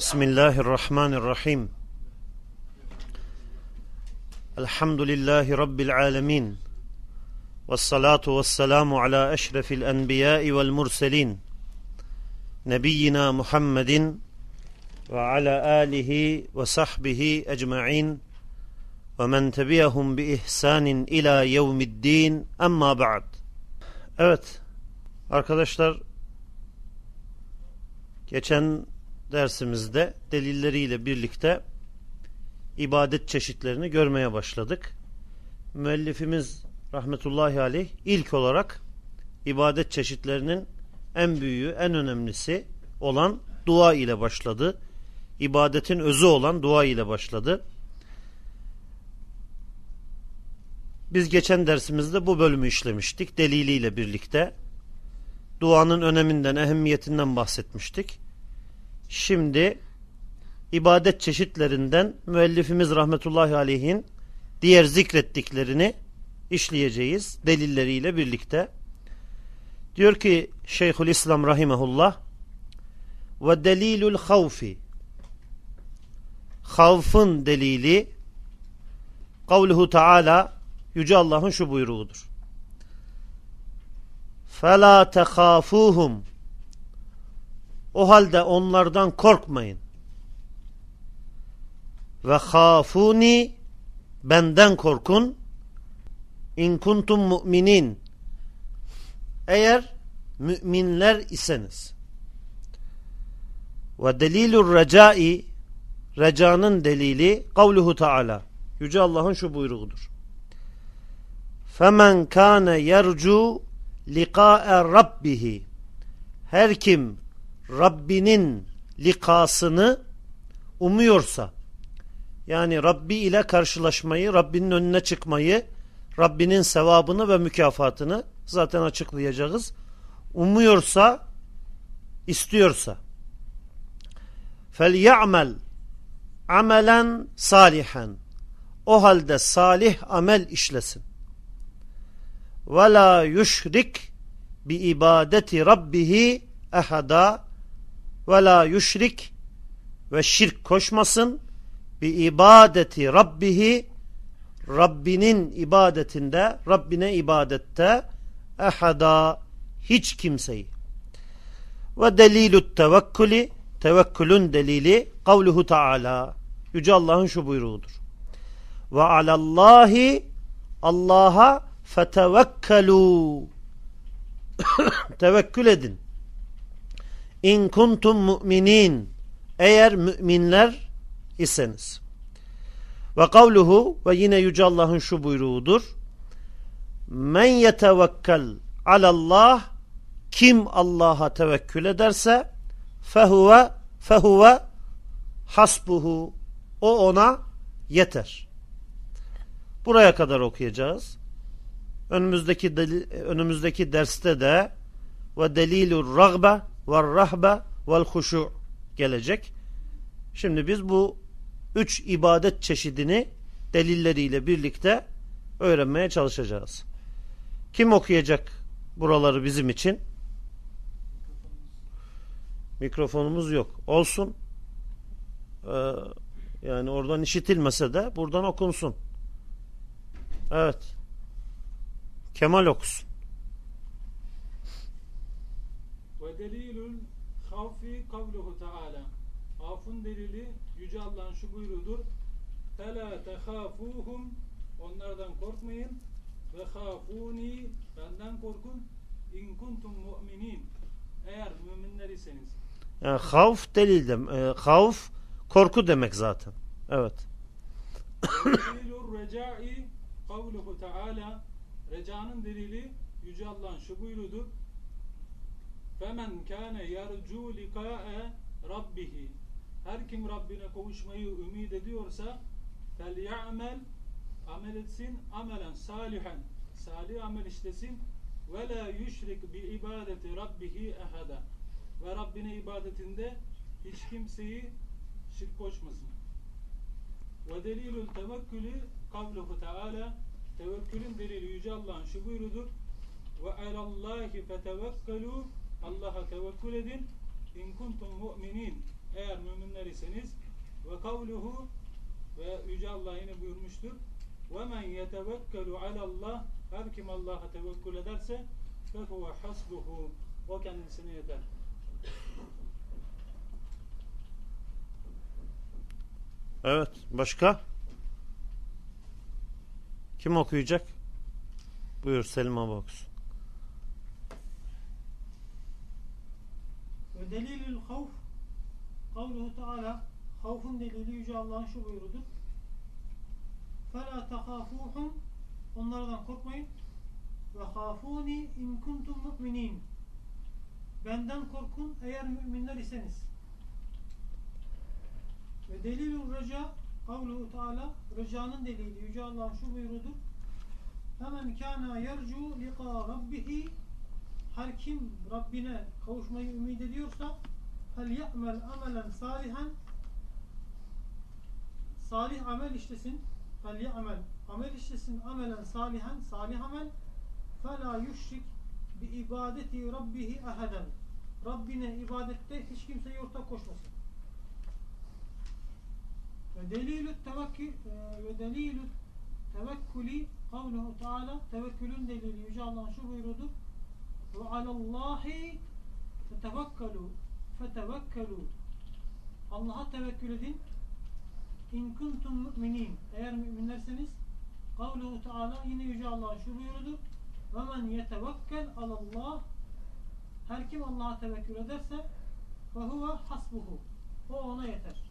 Bismillahirrahmanirrahim. Elhamdülillahi Rabbil alemin. Vessalatu vesselamu ala eşrefil enbiyai vel murselin. Nebiyyina Muhammedin ve ala alihi ve sahbihi ecma'in ve men tebiyahum bi ihsanin ila yevmiddin emma ba'd. Evet, arkadaşlar geçen dersimizde delilleriyle birlikte ibadet çeşitlerini görmeye başladık. Müellifimiz rahmetullahi aleyh ilk olarak ibadet çeşitlerinin en büyüğü, en önemlisi olan dua ile başladı. İbadetin özü olan dua ile başladı. Biz geçen dersimizde bu bölümü işlemiştik deliliyle birlikte. Duanın öneminden, ehemmiyetinden bahsetmiştik. Şimdi ibadet çeşitlerinden müellifimiz rahmetullahi aleyhin diğer zikrettiklerini işleyeceğiz delilleriyle birlikte. Diyor ki Şeyhül İslam rahimehullah ve delilul havfi havfın delili kavluhu taala yüce Allah'ın şu buyruğudur. Fela tehafuhum o halde onlardan korkmayın. Ve khafuni benden korkun. İn kuntum mu'minin. Eğer müminler iseniz. Ve delilur recai recanın delili kavluhu taala. Yüce Allah'ın şu buyruğudur. Femen kâne yercu liqa'e rabbihi. Her kim Rabbinin likasını umuyorsa yani Rabbi ile karşılaşmayı, Rabbinin önüne çıkmayı, Rabbinin sevabını ve mükafatını zaten açıklayacağız. Umuyorsa, istiyorsa. Ya'mel amelen salihen. O halde salih amel işlesin. Ve la yuşrik bi ibadeti rabbihi ehada ve la yuşrik ve şirk koşmasın. Bi ibadeti rabbihi Rabbinin ibadetinde Rabbine ibadette ehada hiç kimseyi. Ve delilü tevekkülü tevekkülün delili kavluhu taala. Yüce Allah'ın şu buyruğudur. Ve alallahi Allah'a fetevekkelu. Tevekkül edin İn kuntum mu'minin eğer müminler iseniz. Ve kavluhu ve yine Yüce Allah'ın şu buyruğudur. Men yetevekkel alallah kim Allah'a tevekkül ederse fehuve fehuve hasbuhu o ona yeter. Buraya kadar okuyacağız. Önümüzdeki önümüzdeki derste de ve delilur ragbe ve rahbe vel huşu gelecek. Şimdi biz bu üç ibadet çeşidini delilleriyle birlikte öğrenmeye çalışacağız. Kim okuyacak buraları bizim için? Mikrofonumuz yok. Olsun. Ee, yani oradan işitilmese de buradan okunsun. Evet. Kemal okusun. Ve delilül havfi kavluhu teala. Havfun delili Yüce Allah'ın şu buyruğudur. Fela tehafuhum onlardan korkmayın ve hafuni benden korkun in kuntum mu'minin eğer müminler iseniz. Yani havf delil dem e, havf korku demek zaten. Evet. Delilur reca'i kavluhu teala recanın delili Yüce Allah'ın şu buyruğudur. Femen kâne yercu likâe rabbihi her kim Rabbine kavuşmayı ümit ediyorsa fel ya'mel amel etsin amelen salihen salih amel işlesin ve la yüşrik bi ibadeti rabbihi ehada ve Rabbine ibadetinde hiç kimseyi şirk koşmasın. Ve delilül tevekkülü kavluhu teala tevekkülün delili Yüce Allah'ın şu buyrudur. Ve alallahi fetevekkelu Allah'a tevekkül edin. İn kuntum mu'minin. eğer müminler iseniz ve kavluhu ve Yüce Allah yine buyurmuştur ve men yetevekkelu alallah her kim Allah'a tevekkül ederse fehuve hasbuhu o kendisine yeter. Evet. Başka? Kim okuyacak? Buyur Selim abi. Ve delilül havf kavluhu teala havfun delili Yüce Allah'ın şu buyurudur. فَلَا تَخَافُوهُمْ Onlardan korkmayın. Ve hafuni in kuntum mu'minin. Benden korkun eğer müminler iseniz. Ve delilul reca kavluhu teala recanın delili Yüce Allah'ın şu buyurudur. Hemen kana yercu liqa rabbihi her kim Rabbine kavuşmayı ümit ediyorsa ya'mel amelen salihan salih amel işlesin ya'mel amel işlesin amelen salihan salih amel. yüşrik bi ibadeti rabbihi ahaden Rabbine ibadette hiç kimseye ortak koşmasın. Ve delilü tevekkül ve delilü tevekkülü kavluhu teala tevekkülün delili Yüce Allah'ın şu buyurudur ve alallahi fetevekkalu fetevekkalu. Allah'a tevekkül edin. İn kuntum müminin eğer müminlerseniz kavluhu teala yine Yüce Allah'ın şu buyurudur. Ve men yetevekkel alallah. Her kim Allah'a tevekkül ederse fe huve hasbuhu. O ona yeter.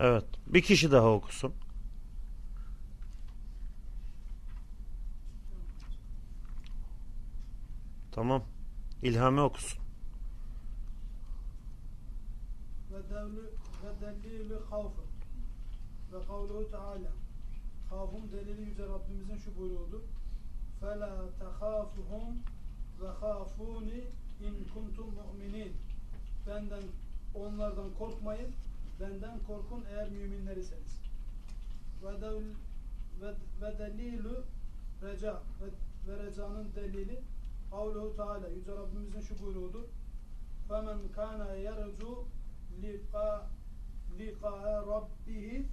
Evet. Bir kişi daha okusun. Tamam. İlhami okusun. ve devlü ve delilü havfı ve kavluhu teala havfun delili yüce Rabbimizin şu buyruğudur فَلَا تَخَافُهُمْ وَخَافُونِ in kuntum mu'minin benden onlardan korkmayın benden korkun eğer müminler iseniz ve, devl, ve, ve delilü reca ve, ve recanın delili kavluhu teala yüce Rabbimizin şu buyruğudur فَمَنْ كَانَ يَرْجُوا liqa liqa rabbih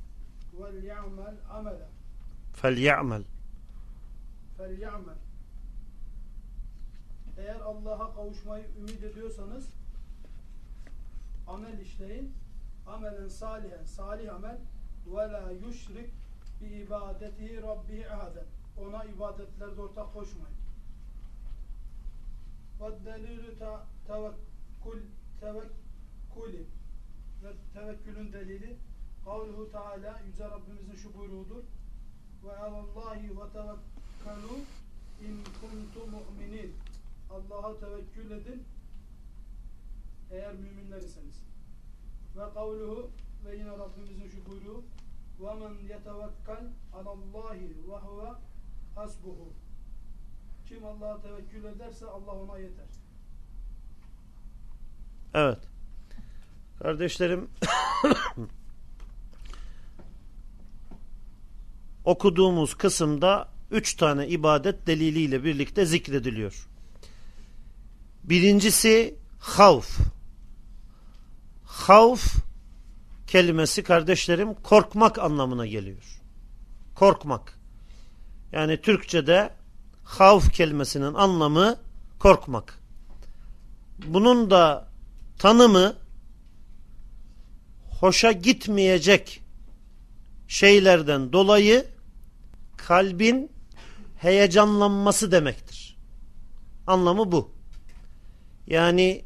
vel ya'mal amela Felya'mel. fel ya'mal eğer Allah'a kavuşmayı ümit ediyorsanız amel işleyin amelen salihen salih amel ve la yuşrik bi ibadetihi rabbihi ahaden ona ibadetlerde ortak koşmayın ve delilü tevekkül tevekkülü ve tevekkülün delili. Kavluhu teala yüce Rabbimizin şu buyruğudur. Ve alallahi ve tevekkelu in kuntu mu'minin. Allah'a tevekkül edin. Eğer müminler iseniz. Ve kavluhu ve yine Rabbimizin şu buyruğu. Ve men yetevekkal alallahi ve huve hasbuhu kim Allah'a tevekkül ederse Allah ona yeter Evet. Kardeşlerim okuduğumuz kısımda üç tane ibadet deliliyle birlikte zikrediliyor. Birincisi havf. Havf kelimesi kardeşlerim korkmak anlamına geliyor. Korkmak. Yani Türkçe'de havf kelimesinin anlamı korkmak. Bunun da tanımı hoşa gitmeyecek şeylerden dolayı kalbin heyecanlanması demektir. Anlamı bu. Yani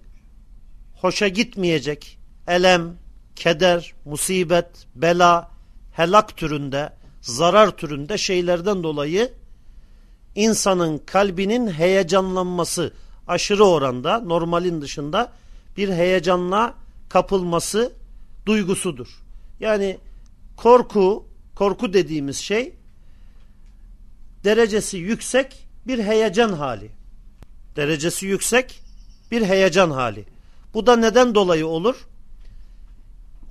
hoşa gitmeyecek elem, keder, musibet, bela, helak türünde, zarar türünde şeylerden dolayı insanın kalbinin heyecanlanması aşırı oranda normalin dışında bir heyecanla kapılması duygusudur. Yani korku, korku dediğimiz şey derecesi yüksek bir heyecan hali. Derecesi yüksek bir heyecan hali. Bu da neden dolayı olur?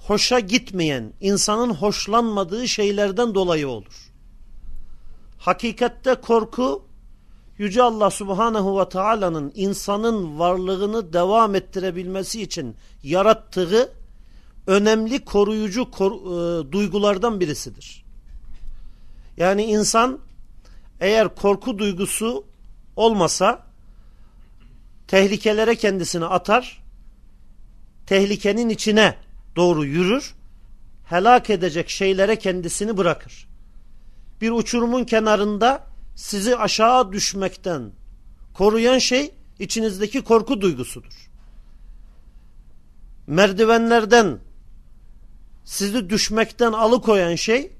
Hoşa gitmeyen, insanın hoşlanmadığı şeylerden dolayı olur. Hakikatte korku Yüce Allah Subhanahu ve Taala'nın insanın varlığını devam ettirebilmesi için yarattığı önemli koruyucu kor, e, duygulardan birisidir. Yani insan eğer korku duygusu olmasa tehlikelere kendisini atar, tehlikenin içine doğru yürür, helak edecek şeylere kendisini bırakır. Bir uçurumun kenarında sizi aşağı düşmekten koruyan şey içinizdeki korku duygusudur. Merdivenlerden sizi düşmekten alıkoyan şey,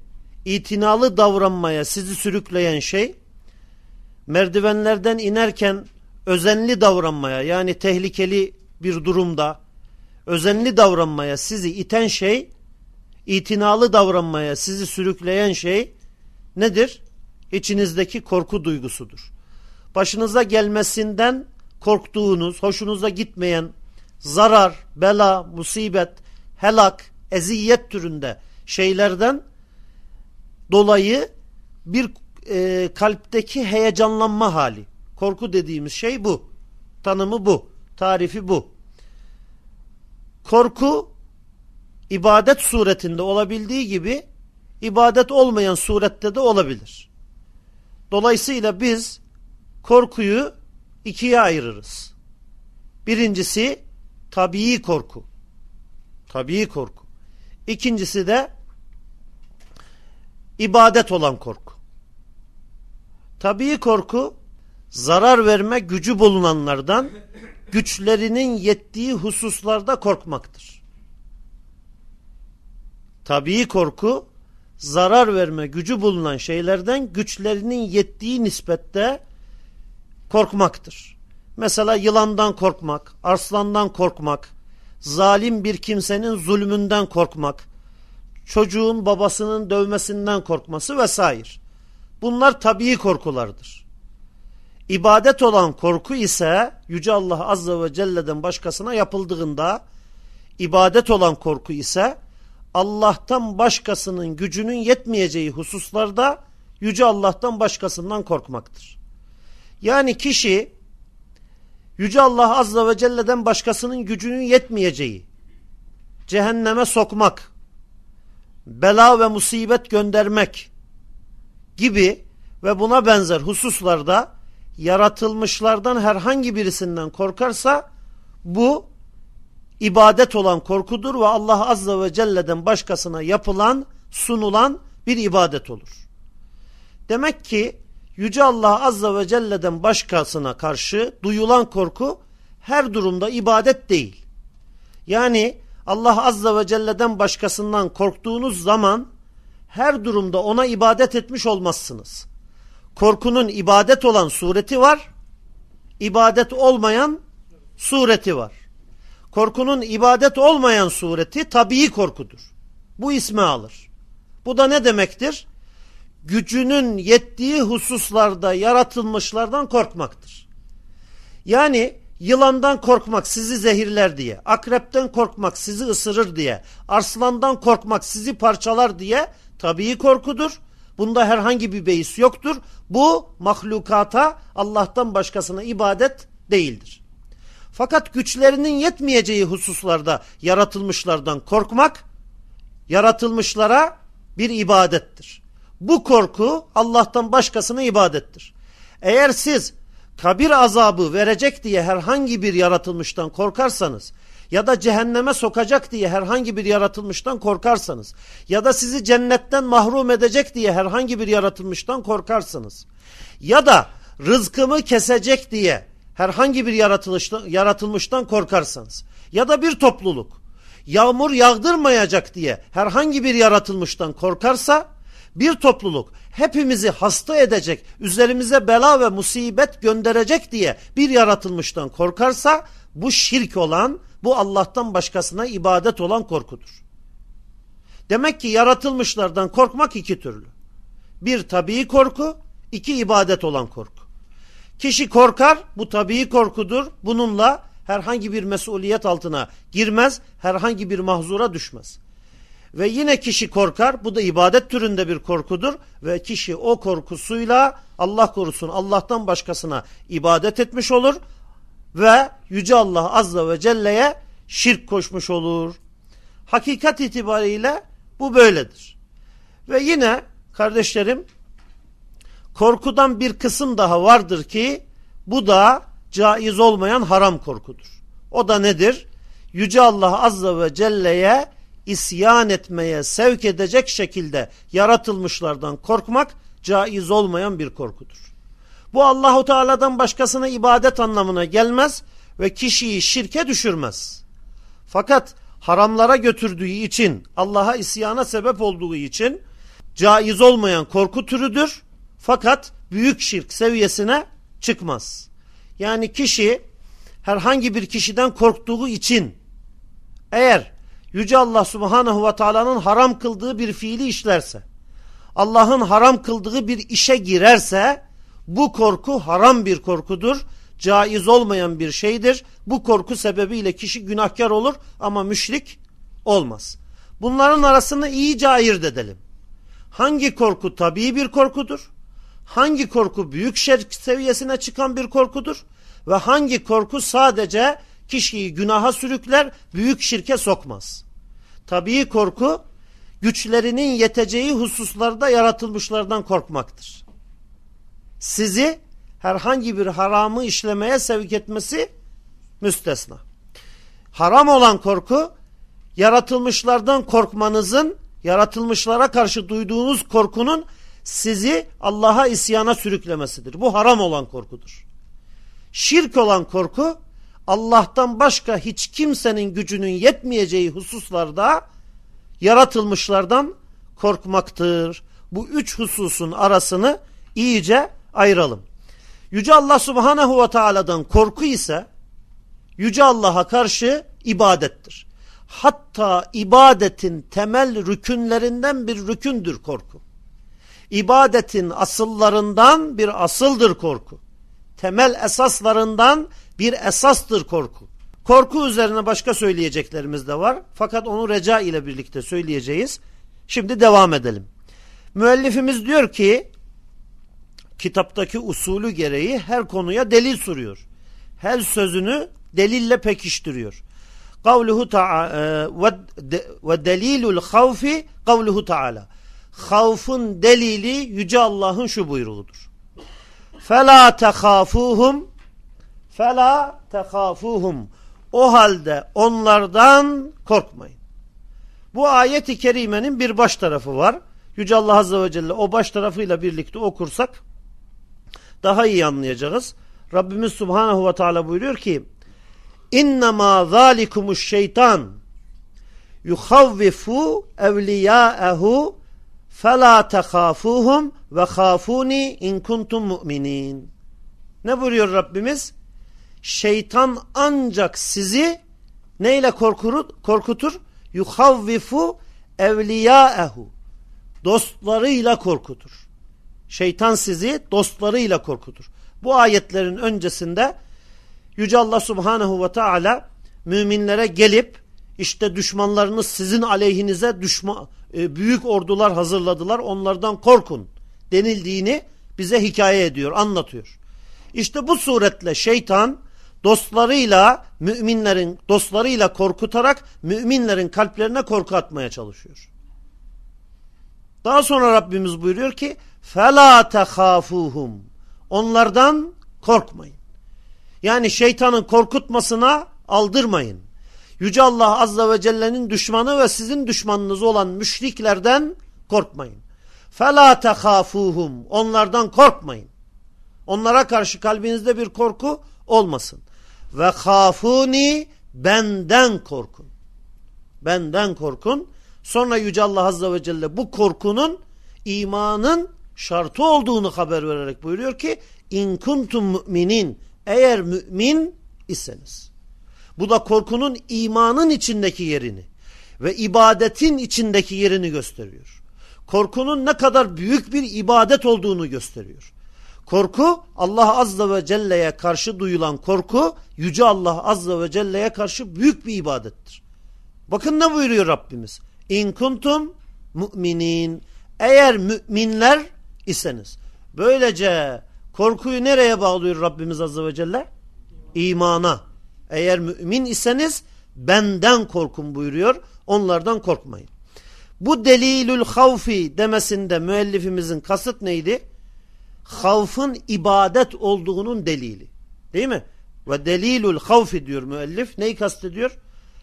itinalı davranmaya sizi sürükleyen şey, merdivenlerden inerken özenli davranmaya yani tehlikeli bir durumda özenli davranmaya sizi iten şey, itinalı davranmaya sizi sürükleyen şey nedir? İçinizdeki korku duygusudur. Başınıza gelmesinden korktuğunuz, hoşunuza gitmeyen zarar, bela, musibet, helak, eziyet türünde şeylerden dolayı bir e, kalpteki heyecanlanma hali. Korku dediğimiz şey bu. Tanımı bu. Tarifi bu. Korku ibadet suretinde olabildiği gibi ibadet olmayan surette de olabilir. Dolayısıyla biz korkuyu ikiye ayırırız. Birincisi tabii korku. Tabii korku. İkincisi de ibadet olan korku. Tabii korku zarar verme gücü bulunanlardan güçlerinin yettiği hususlarda korkmaktır. Tabii korku zarar verme gücü bulunan şeylerden güçlerinin yettiği nispette korkmaktır. Mesela yılandan korkmak, arslandan korkmak, zalim bir kimsenin zulmünden korkmak, çocuğun babasının dövmesinden korkması vesaire. Bunlar tabii korkulardır. İbadet olan korku ise Yüce Allah Azze ve Celle'den başkasına yapıldığında ibadet olan korku ise Allah'tan başkasının gücünün yetmeyeceği hususlarda Yüce Allah'tan başkasından korkmaktır. Yani kişi Yüce Allah Azze ve Celle'den başkasının gücünün yetmeyeceği, cehenneme sokmak, bela ve musibet göndermek gibi ve buna benzer hususlarda yaratılmışlardan herhangi birisinden korkarsa bu ibadet olan korkudur ve Allah Azze ve Celle'den başkasına yapılan, sunulan bir ibadet olur. Demek ki Yüce Allah Azze ve Celle'den başkasına karşı duyulan korku her durumda ibadet değil. Yani Allah Azze ve Celle'den başkasından korktuğunuz zaman her durumda ona ibadet etmiş olmazsınız. Korkunun ibadet olan sureti var, ibadet olmayan sureti var. Korkunun ibadet olmayan sureti tabii korkudur. Bu ismi alır. Bu da ne demektir? Gücünün yettiği hususlarda yaratılmışlardan korkmaktır. Yani yılandan korkmak sizi zehirler diye, akrepten korkmak sizi ısırır diye, arslandan korkmak sizi parçalar diye tabii korkudur. Bunda herhangi bir beis yoktur. Bu mahlukata Allah'tan başkasına ibadet değildir. Fakat güçlerinin yetmeyeceği hususlarda yaratılmışlardan korkmak, yaratılmışlara bir ibadettir. Bu korku Allah'tan başkasına ibadettir. Eğer siz kabir azabı verecek diye herhangi bir yaratılmıştan korkarsanız ya da cehenneme sokacak diye herhangi bir yaratılmıştan korkarsanız ya da sizi cennetten mahrum edecek diye herhangi bir yaratılmıştan korkarsanız ya da rızkımı kesecek diye herhangi bir yaratılmıştan korkarsanız ya da bir topluluk yağmur yağdırmayacak diye herhangi bir yaratılmıştan korkarsa bir topluluk hepimizi hasta edecek, üzerimize bela ve musibet gönderecek diye bir yaratılmıştan korkarsa bu şirk olan, bu Allah'tan başkasına ibadet olan korkudur. Demek ki yaratılmışlardan korkmak iki türlü. Bir tabii korku, iki ibadet olan korku. Kişi korkar, bu tabii korkudur. Bununla herhangi bir mesuliyet altına girmez, herhangi bir mahzura düşmez. Ve yine kişi korkar. Bu da ibadet türünde bir korkudur. Ve kişi o korkusuyla Allah korusun Allah'tan başkasına ibadet etmiş olur. Ve Yüce Allah Azze ve Celle'ye şirk koşmuş olur. Hakikat itibariyle bu böyledir. Ve yine kardeşlerim korkudan bir kısım daha vardır ki bu da caiz olmayan haram korkudur. O da nedir? Yüce Allah Azze ve Celle'ye isyan etmeye sevk edecek şekilde yaratılmışlardan korkmak caiz olmayan bir korkudur. Bu Allahu Teala'dan başkasına ibadet anlamına gelmez ve kişiyi şirke düşürmez. Fakat haramlara götürdüğü için, Allah'a isyana sebep olduğu için caiz olmayan korku türüdür. Fakat büyük şirk seviyesine çıkmaz. Yani kişi herhangi bir kişiden korktuğu için eğer Yüce Allah Subhanahu ve Taala'nın haram kıldığı bir fiili işlerse, Allah'ın haram kıldığı bir işe girerse bu korku haram bir korkudur. Caiz olmayan bir şeydir. Bu korku sebebiyle kişi günahkar olur ama müşrik olmaz. Bunların arasını iyice ayırt edelim. Hangi korku tabii bir korkudur? Hangi korku büyük şirk seviyesine çıkan bir korkudur? Ve hangi korku sadece kişiyi günaha sürükler, büyük şirke sokmaz. Tabii korku güçlerinin yeteceği hususlarda yaratılmışlardan korkmaktır. Sizi herhangi bir haramı işlemeye sevk etmesi müstesna. Haram olan korku yaratılmışlardan korkmanızın, yaratılmışlara karşı duyduğunuz korkunun sizi Allah'a isyana sürüklemesidir. Bu haram olan korkudur. Şirk olan korku Allah'tan başka hiç kimsenin gücünün yetmeyeceği hususlarda yaratılmışlardan korkmaktır. Bu üç hususun arasını iyice ayıralım. Yüce Allah Subhanahu ve Taala'dan korku ise Yüce Allah'a karşı ibadettir. Hatta ibadetin temel rükünlerinden bir rükündür korku. İbadetin asıllarından bir asıldır korku. Temel esaslarından bir esastır korku. Korku üzerine başka söyleyeceklerimiz de var. Fakat onu reca ile birlikte söyleyeceğiz. Şimdi devam edelim. Müellifimiz diyor ki kitaptaki usulü gereği her konuya delil soruyor. Her sözünü delille pekiştiriyor. Kavluhu ta'ala ve delilul havfi kavluhu ta'ala. Havfın delili yüce Allah'ın şu buyruğudur. Fela tehafuhum Fela tehafuhum. O halde onlardan korkmayın. Bu ayet-i kerimenin bir baş tarafı var. Yüce Allah Azze ve Celle o baş tarafıyla birlikte okursak daha iyi anlayacağız. Rabbimiz Subhanahu ve Teala buyuruyor ki İnnemâ zâlikumuş şeytan yuhavvifu evliyâehu felâ tehâfuhum ve khâfûni in kuntum mu'minin. Ne buyuruyor Rabbimiz? şeytan ancak sizi neyle korkurur, korkutur? Yuhavvifu evliyaehu. Dostlarıyla korkutur. Şeytan sizi dostlarıyla korkutur. Bu ayetlerin öncesinde Yüce Allah Subhanahu ve Teala müminlere gelip işte düşmanlarınız sizin aleyhinize düşman, e, büyük ordular hazırladılar onlardan korkun denildiğini bize hikaye ediyor, anlatıyor. İşte bu suretle şeytan dostlarıyla müminlerin dostlarıyla korkutarak müminlerin kalplerine korku atmaya çalışıyor. Daha sonra Rabbimiz buyuruyor ki فَلَا تَخَافُوهُمْ Onlardan korkmayın. Yani şeytanın korkutmasına aldırmayın. Yüce Allah Azze ve Celle'nin düşmanı ve sizin düşmanınız olan müşriklerden korkmayın. فَلَا تَخَافُوهُمْ Onlardan korkmayın. Onlara karşı kalbinizde bir korku olmasın ve hafuni benden korkun. Benden korkun. Sonra Yüce Allah Azze ve Celle bu korkunun imanın şartı olduğunu haber vererek buyuruyor ki in kuntum müminin eğer mümin iseniz. Bu da korkunun imanın içindeki yerini ve ibadetin içindeki yerini gösteriyor. Korkunun ne kadar büyük bir ibadet olduğunu gösteriyor. Korku Allah Azze ve Celle'ye karşı duyulan korku Yüce Allah Azze ve Celle'ye karşı büyük bir ibadettir. Bakın ne buyuruyor Rabbimiz. İn kuntum müminin. Eğer müminler iseniz. Böylece korkuyu nereye bağlıyor Rabbimiz Azze ve Celle? İmana. Eğer mümin iseniz benden korkun buyuruyor. Onlardan korkmayın. Bu delilül havfi demesinde müellifimizin kasıt neydi? Havfın ibadet olduğunun delili. Değil mi? Ve delilül havfi diyor müellif. Neyi kastediyor?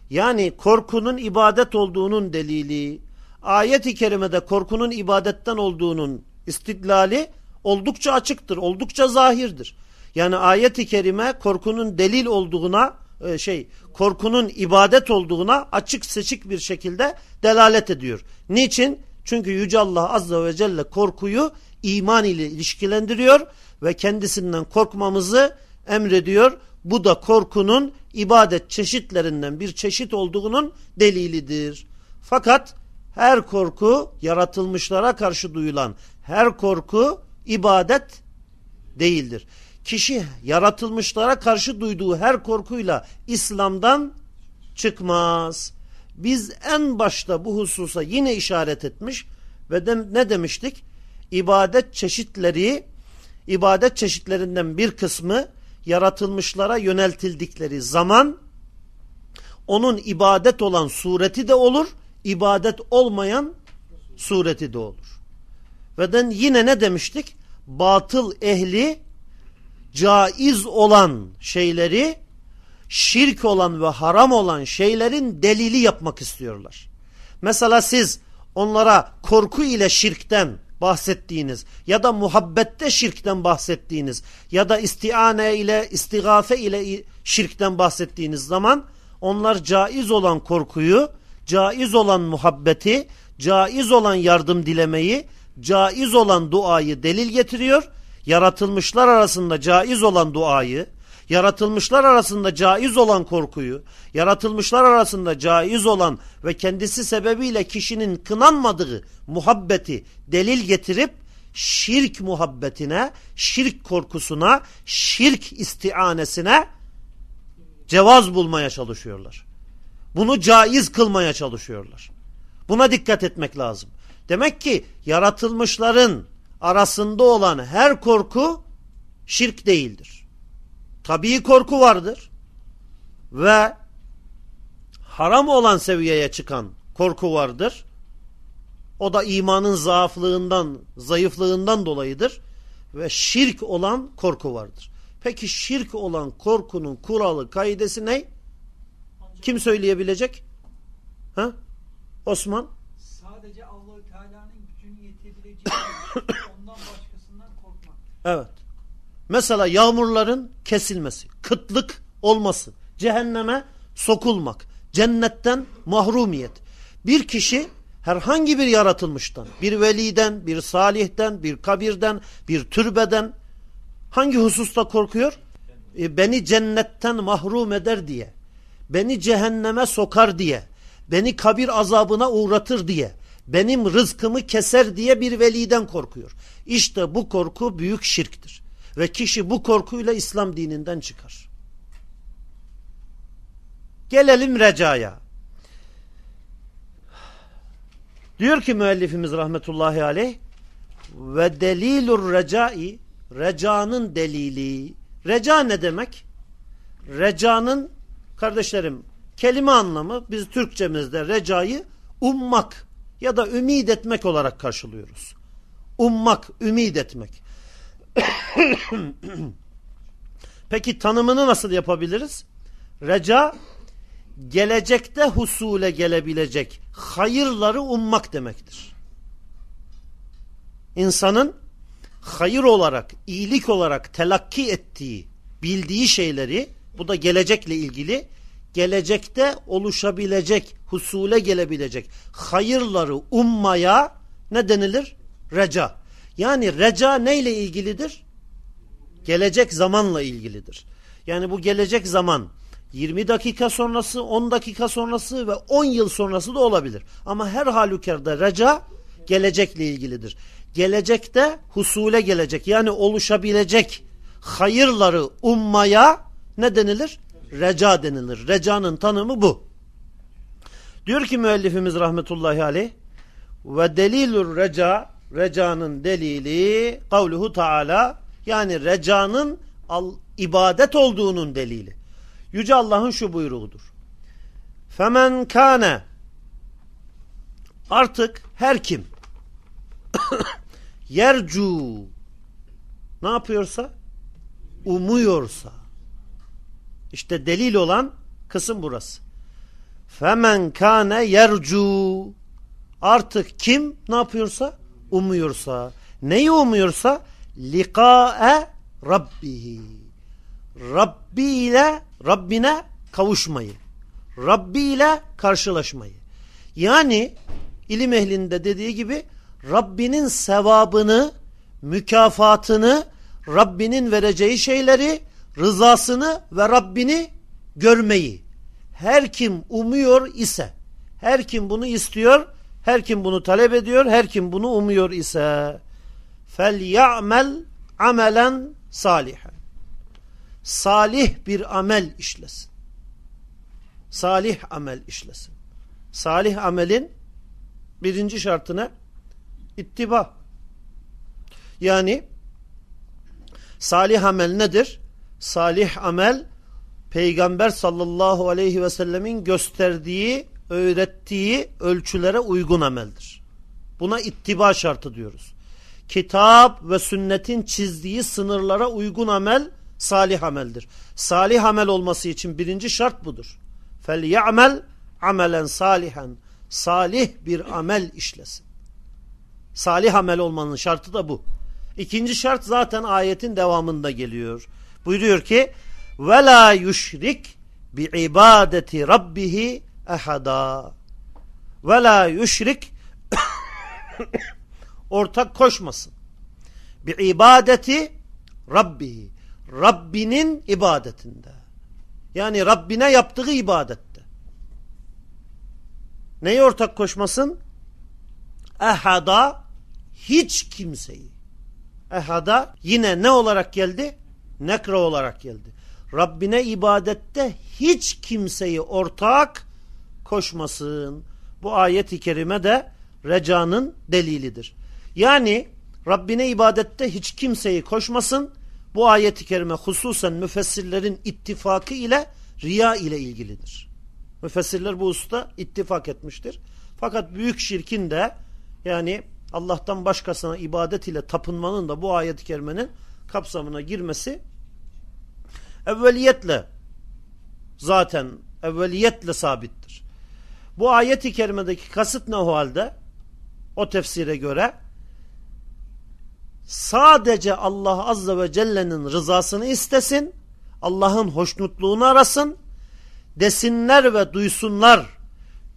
Yani korkunun ibadet olduğunun delili. Ayet-i kerimede korkunun ibadetten olduğunun istidlali oldukça açıktır, oldukça zahirdir. Yani ayet-i kerime korkunun delil olduğuna e, şey korkunun ibadet olduğuna açık seçik bir şekilde delalet ediyor. Niçin? Çünkü Yüce Allah Azze ve Celle korkuyu iman ile ilişkilendiriyor ve kendisinden korkmamızı emrediyor. Bu da korkunun ibadet çeşitlerinden bir çeşit olduğunun delilidir. Fakat her korku yaratılmışlara karşı duyulan her korku ibadet değildir. Kişi yaratılmışlara karşı duyduğu her korkuyla İslam'dan çıkmaz. Biz en başta bu hususa yine işaret etmiş ve de, ne demiştik? İbadet çeşitleri, ibadet çeşitlerinden bir kısmı yaratılmışlara yöneltildikleri zaman onun ibadet olan sureti de olur, ibadet olmayan sureti de olur. Ve de yine ne demiştik? Batıl ehli caiz olan şeyleri şirk olan ve haram olan şeylerin delili yapmak istiyorlar. Mesela siz onlara korku ile şirkten bahsettiğiniz ya da muhabbette şirkten bahsettiğiniz ya da istiane ile istigafe ile şirkten bahsettiğiniz zaman onlar caiz olan korkuyu, caiz olan muhabbeti, caiz olan yardım dilemeyi, caiz olan duayı delil getiriyor. Yaratılmışlar arasında caiz olan duayı, yaratılmışlar arasında caiz olan korkuyu, yaratılmışlar arasında caiz olan ve kendisi sebebiyle kişinin kınanmadığı muhabbeti delil getirip şirk muhabbetine, şirk korkusuna, şirk istianesine cevaz bulmaya çalışıyorlar. Bunu caiz kılmaya çalışıyorlar. Buna dikkat etmek lazım. Demek ki yaratılmışların arasında olan her korku şirk değildir. Tabii korku vardır. Ve haram olan seviyeye çıkan korku vardır. O da imanın zaaflığından, zayıflığından dolayıdır. Ve şirk olan korku vardır. Peki şirk olan korkunun kuralı, kaidesi ne? Kim söyleyebilecek? Ha? Osman? Sadece Allahü Teala'nın gücünün yetebileceği ondan başkasından korkmak. Evet. Mesela yağmurların kesilmesi, kıtlık olması, cehenneme sokulmak, cennetten mahrumiyet. Bir kişi herhangi bir yaratılmıştan, bir veliden, bir salihten, bir kabirden, bir türbeden hangi hususta korkuyor? E, beni cennetten mahrum eder diye, beni cehenneme sokar diye, beni kabir azabına uğratır diye, benim rızkımı keser diye bir veliden korkuyor. İşte bu korku büyük şirktir. Ve kişi bu korkuyla İslam dininden çıkar. Gelelim recaya. Diyor ki müellifimiz rahmetullahi aleyh ve delilur recai recanın delili. Reca ne demek? Recanın kardeşlerim kelime anlamı biz Türkçemizde recayı ummak ya da ümid etmek olarak karşılıyoruz. Ummak, ümid etmek. Peki tanımını nasıl yapabiliriz? Reca gelecekte husule gelebilecek hayırları ummak demektir. İnsanın hayır olarak, iyilik olarak telakki ettiği, bildiği şeyleri, bu da gelecekle ilgili, gelecekte oluşabilecek, husule gelebilecek hayırları ummaya ne denilir? Reca. Yani reca neyle ilgilidir? Gelecek zamanla ilgilidir. Yani bu gelecek zaman 20 dakika sonrası, 10 dakika sonrası ve 10 yıl sonrası da olabilir. Ama her halükarda reca gelecekle ilgilidir. Gelecekte husule gelecek yani oluşabilecek hayırları ummaya ne denilir? Reca denilir. Recanın tanımı bu. Diyor ki müellifimiz rahmetullahi aleyh ve delilur reca recanın delili kavluhu taala yani recanın al, ibadet olduğunun delili. Yüce Allah'ın şu buyruğudur. Femen kane artık her kim yercu ne yapıyorsa umuyorsa işte delil olan kısım burası. Femen kane yercu artık kim ne yapıyorsa? Umuyorsa. Neyi umuyorsa? Liqa'e rabbihi. Rabbi ile Rabbine kavuşmayı. Rabbi ile karşılaşmayı. Yani ilim ehlinde dediği gibi Rabbinin sevabını mükafatını Rabbinin vereceği şeyleri rızasını ve Rabbini görmeyi. Her kim umuyor ise her kim bunu istiyor her kim bunu talep ediyor her kim bunu umuyor ise fel ya'mel amelen salihen salih bir amel işlesin. Salih amel işlesin. Salih amelin birinci şartına ittiba. Yani salih amel nedir salih amel peygamber sallallahu aleyhi ve sellemin gösterdiği öğrettiği ölçülere uygun ameldir. Buna ittiba şartı diyoruz. Kitap ve sünnetin çizdiği sınırlara uygun amel salih ameldir. Salih amel olması için birinci şart budur. Ya'mel amelen salihen. Salih bir amel işlesin. Salih amel olmanın şartı da bu. İkinci şart zaten ayetin devamında geliyor. Buyuruyor ki ve la yuşrik bi ibadeti rabbihi ehada. Ve la yüşrik ortak koşmasın. Bi ibadeti Rabbihi. Rabbinin ibadetinde. Yani Rabbine yaptığı ibadette. Neyi ortak koşmasın? Ehada hiç kimseyi. Ehada yine ne olarak geldi nekra olarak geldi Rabbine ibadette hiç kimseyi ortak koşmasın. Bu ayet-i kerime de recanın delilidir. Yani Rabbine ibadette hiç kimseyi koşmasın. Bu ayet-i kerime hususen müfessirlerin ittifakı ile riya ile ilgilidir. Müfessirler bu usta ittifak etmiştir. Fakat büyük şirkin de yani Allah'tan başkasına ibadet ile tapınmanın da bu ayet-i kerimenin kapsamına girmesi evveliyetle zaten evveliyetle sabittir. Bu ayet-i kerimedeki kasıt ne o halde? O tefsire göre sadece Allah Azze ve Celle'nin rızasını istesin, Allah'ın hoşnutluğunu arasın, desinler ve duysunlar,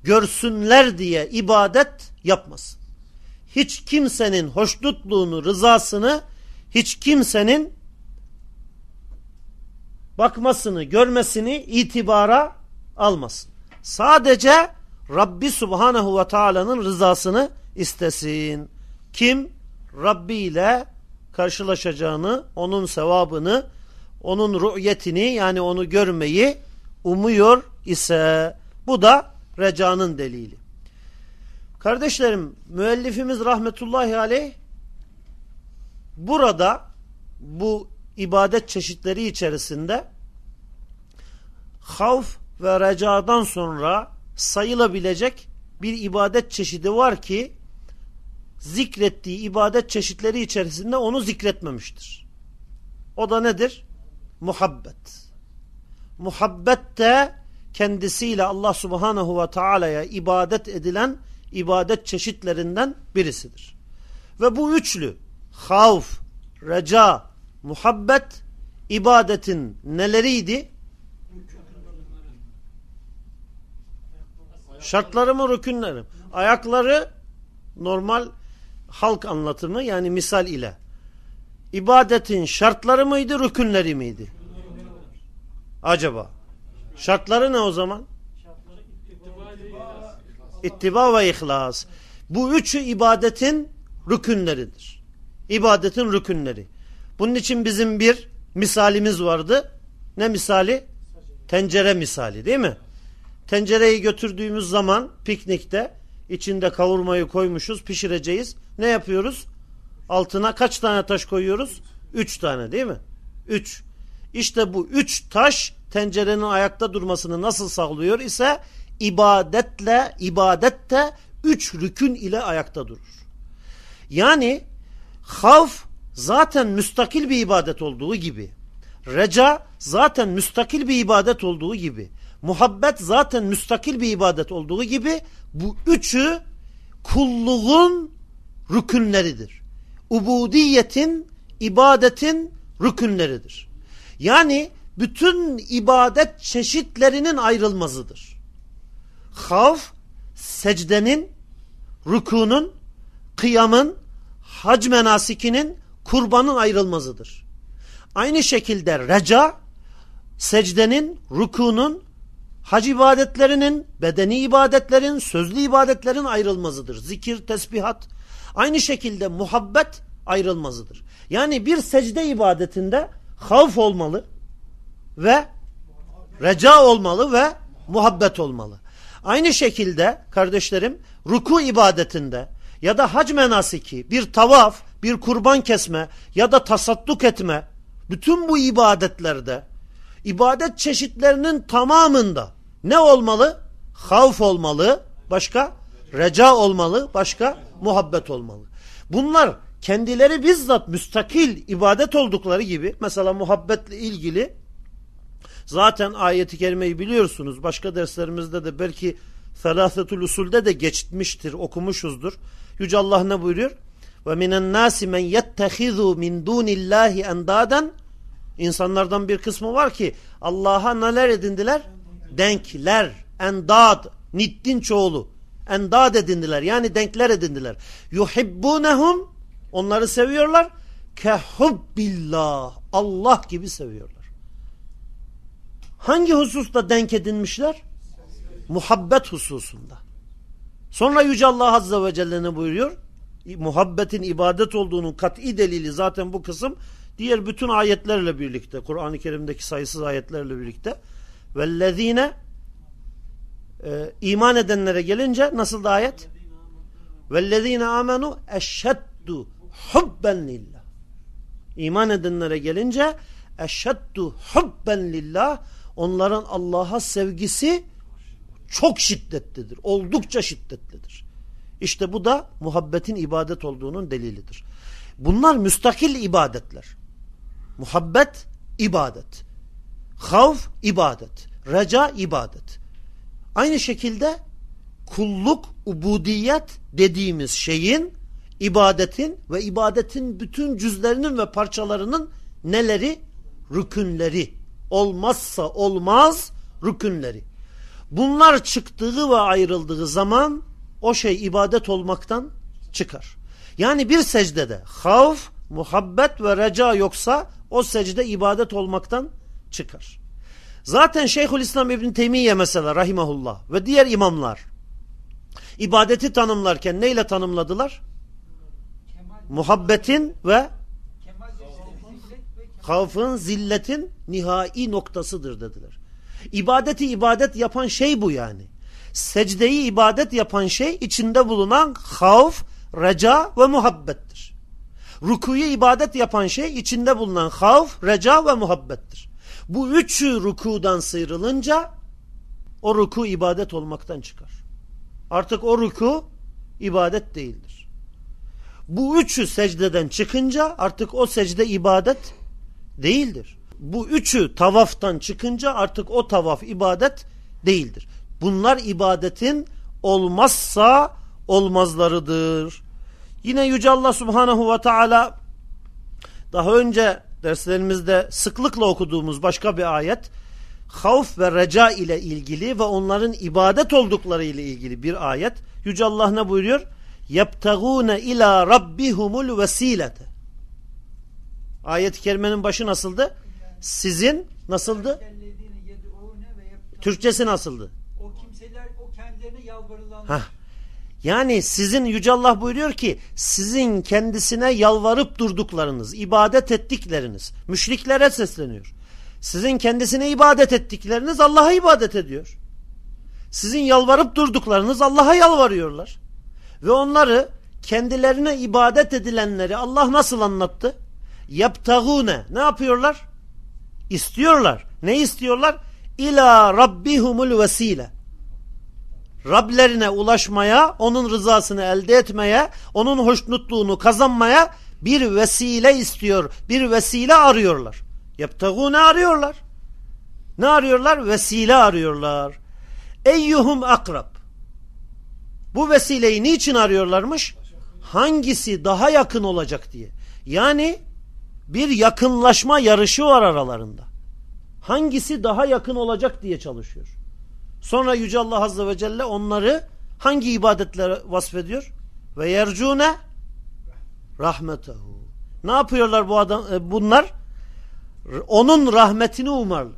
görsünler diye ibadet yapmasın. Hiç kimsenin hoşnutluğunu, rızasını, hiç kimsenin bakmasını, görmesini itibara almasın. Sadece Rabbi Subhanahu ve Taala'nın rızasını istesin. Kim Rabbi ile karşılaşacağını, onun sevabını, onun rü'yetini yani onu görmeyi umuyor ise bu da recanın delili. Kardeşlerim müellifimiz rahmetullahi aleyh burada bu ibadet çeşitleri içerisinde havf ve recadan sonra sayılabilecek bir ibadet çeşidi var ki zikrettiği ibadet çeşitleri içerisinde onu zikretmemiştir. O da nedir? Muhabbet. Muhabbet de kendisiyle Allah subhanahu ve taala'ya ibadet edilen ibadet çeşitlerinden birisidir. Ve bu üçlü havf, reca, muhabbet ibadetin neleriydi? Şartları mı rükünleri? Ayakları normal halk anlatımı yani misal ile. İbadetin şartları mıydı rükünleri miydi? Acaba? Şartları ne o zaman? İttiba ve ihlas. Bu üçü ibadetin rükünleridir. İbadetin rükünleri. Bunun için bizim bir misalimiz vardı. Ne misali? Tencere misali değil mi? tencereyi götürdüğümüz zaman piknikte içinde kavurmayı koymuşuz pişireceğiz. Ne yapıyoruz? Altına kaç tane taş koyuyoruz? Üç tane değil mi? Üç. İşte bu üç taş tencerenin ayakta durmasını nasıl sağlıyor ise ibadetle, ibadette üç rükün ile ayakta durur. Yani havf zaten müstakil bir ibadet olduğu gibi, reca zaten müstakil bir ibadet olduğu gibi, muhabbet zaten müstakil bir ibadet olduğu gibi bu üçü kulluğun rükünleridir. Ubudiyetin, ibadetin rükünleridir. Yani bütün ibadet çeşitlerinin ayrılmazıdır. Havf, secdenin, rükunun, kıyamın, hac menasikinin, kurbanın ayrılmazıdır. Aynı şekilde reca, secdenin, rükunun, hac ibadetlerinin, bedeni ibadetlerin, sözlü ibadetlerin ayrılmazıdır. Zikir, tesbihat. Aynı şekilde muhabbet ayrılmazıdır. Yani bir secde ibadetinde havf olmalı ve reca olmalı ve muhabbet olmalı. Aynı şekilde kardeşlerim ruku ibadetinde ya da hac menasiki, bir tavaf, bir kurban kesme ya da tasadduk etme bütün bu ibadetlerde ibadet çeşitlerinin tamamında ne olmalı? Havf olmalı, başka reca olmalı, başka muhabbet olmalı. Bunlar kendileri bizzat müstakil ibadet oldukları gibi mesela muhabbetle ilgili zaten ayeti kerimeyi biliyorsunuz. Başka derslerimizde de belki Felasetül Usul'de de geçmiştir, okumuşuzdur. Yüce Allah ne buyuruyor? Ve minen nasi men yettehizu min dunillahi endaden İnsanlardan bir kısmı var ki Allah'a neler edindiler? Denkler, endad, niddin çoğulu. Endad edindiler yani denkler edindiler. Yuhibbunehum onları seviyorlar. Kehubbillah Allah gibi seviyorlar. Hangi hususta denk edinmişler? Muhabbet hususunda. Sonra Yüce Allah Azze ve Celle ne buyuruyor? Muhabbetin ibadet olduğunun kat'i delili zaten bu kısım diğer bütün ayetlerle birlikte Kur'an-ı Kerim'deki sayısız ayetlerle birlikte vellezine e, iman edenlere gelince nasıl da ayet? Vellezine amenu eşheddu hubben lillah İman edenlere gelince eşheddu hubben lillah onların Allah'a sevgisi çok şiddetlidir. Oldukça şiddetlidir. İşte bu da muhabbetin ibadet olduğunun delilidir. Bunlar müstakil ibadetler. Muhabbet ibadet. Havf ibadet. Reca ibadet. Aynı şekilde kulluk, ubudiyet dediğimiz şeyin ibadetin ve ibadetin bütün cüzlerinin ve parçalarının neleri? Rükünleri. Olmazsa olmaz rükünleri. Bunlar çıktığı ve ayrıldığı zaman o şey ibadet olmaktan çıkar. Yani bir secdede havf, muhabbet ve reca yoksa o secde ibadet olmaktan çıkar. Zaten Şeyhülislam İbn Teymiye mesela rahimahullah ve diğer imamlar ibadeti tanımlarken neyle tanımladılar? Kemal, Muhabbetin ve havfın zilletin nihai noktasıdır dediler. İbadeti ibadet yapan şey bu yani. Secdeyi ibadet yapan şey içinde bulunan havf, reca ve muhabbettir. Rukuyu ibadet yapan şey içinde bulunan havf, reca ve muhabbettir. Bu üçü rukudan sıyrılınca o ruku ibadet olmaktan çıkar. Artık o ruku ibadet değildir. Bu üçü secdeden çıkınca artık o secde ibadet değildir. Bu üçü tavaftan çıkınca artık o tavaf ibadet değildir. Bunlar ibadetin olmazsa olmazlarıdır. Yine Yüce Allah Subhanahu ve Teala daha önce derslerimizde sıklıkla okuduğumuz başka bir ayet havf ve reca ile ilgili ve onların ibadet oldukları ile ilgili bir ayet. Yüce Allah ne buyuruyor? Yebtagune ila rabbihumul vesilete. Ayet-i kerimenin başı nasıldı? Sizin nasıldı? Türkçesi nasıldı? O kimseler o kendilerine yalvarılanlar. Yani sizin Yüce Allah buyuruyor ki sizin kendisine yalvarıp durduklarınız, ibadet ettikleriniz, müşriklere sesleniyor. Sizin kendisine ibadet ettikleriniz Allah'a ibadet ediyor. Sizin yalvarıp durduklarınız Allah'a yalvarıyorlar. Ve onları kendilerine ibadet edilenleri Allah nasıl anlattı? Yaptagune. Ne yapıyorlar? İstiyorlar. Ne istiyorlar? İla rabbihumul vesile. Rablerine ulaşmaya, onun rızasını elde etmeye, onun hoşnutluğunu kazanmaya bir vesile istiyor. Bir vesile arıyorlar. Yaptagune arıyorlar. Ne arıyorlar? Vesile arıyorlar. Eyyuhum akrab. Bu vesileyi niçin arıyorlarmış? Hangisi daha yakın olacak diye. Yani bir yakınlaşma yarışı var aralarında. Hangisi daha yakın olacak diye çalışıyor. Sonra Yüce Allah Azze ve Celle onları hangi ibadetlere vasfediyor? Ve yercune rahmetehu. Ne yapıyorlar bu adam e, bunlar? Onun rahmetini umarlar.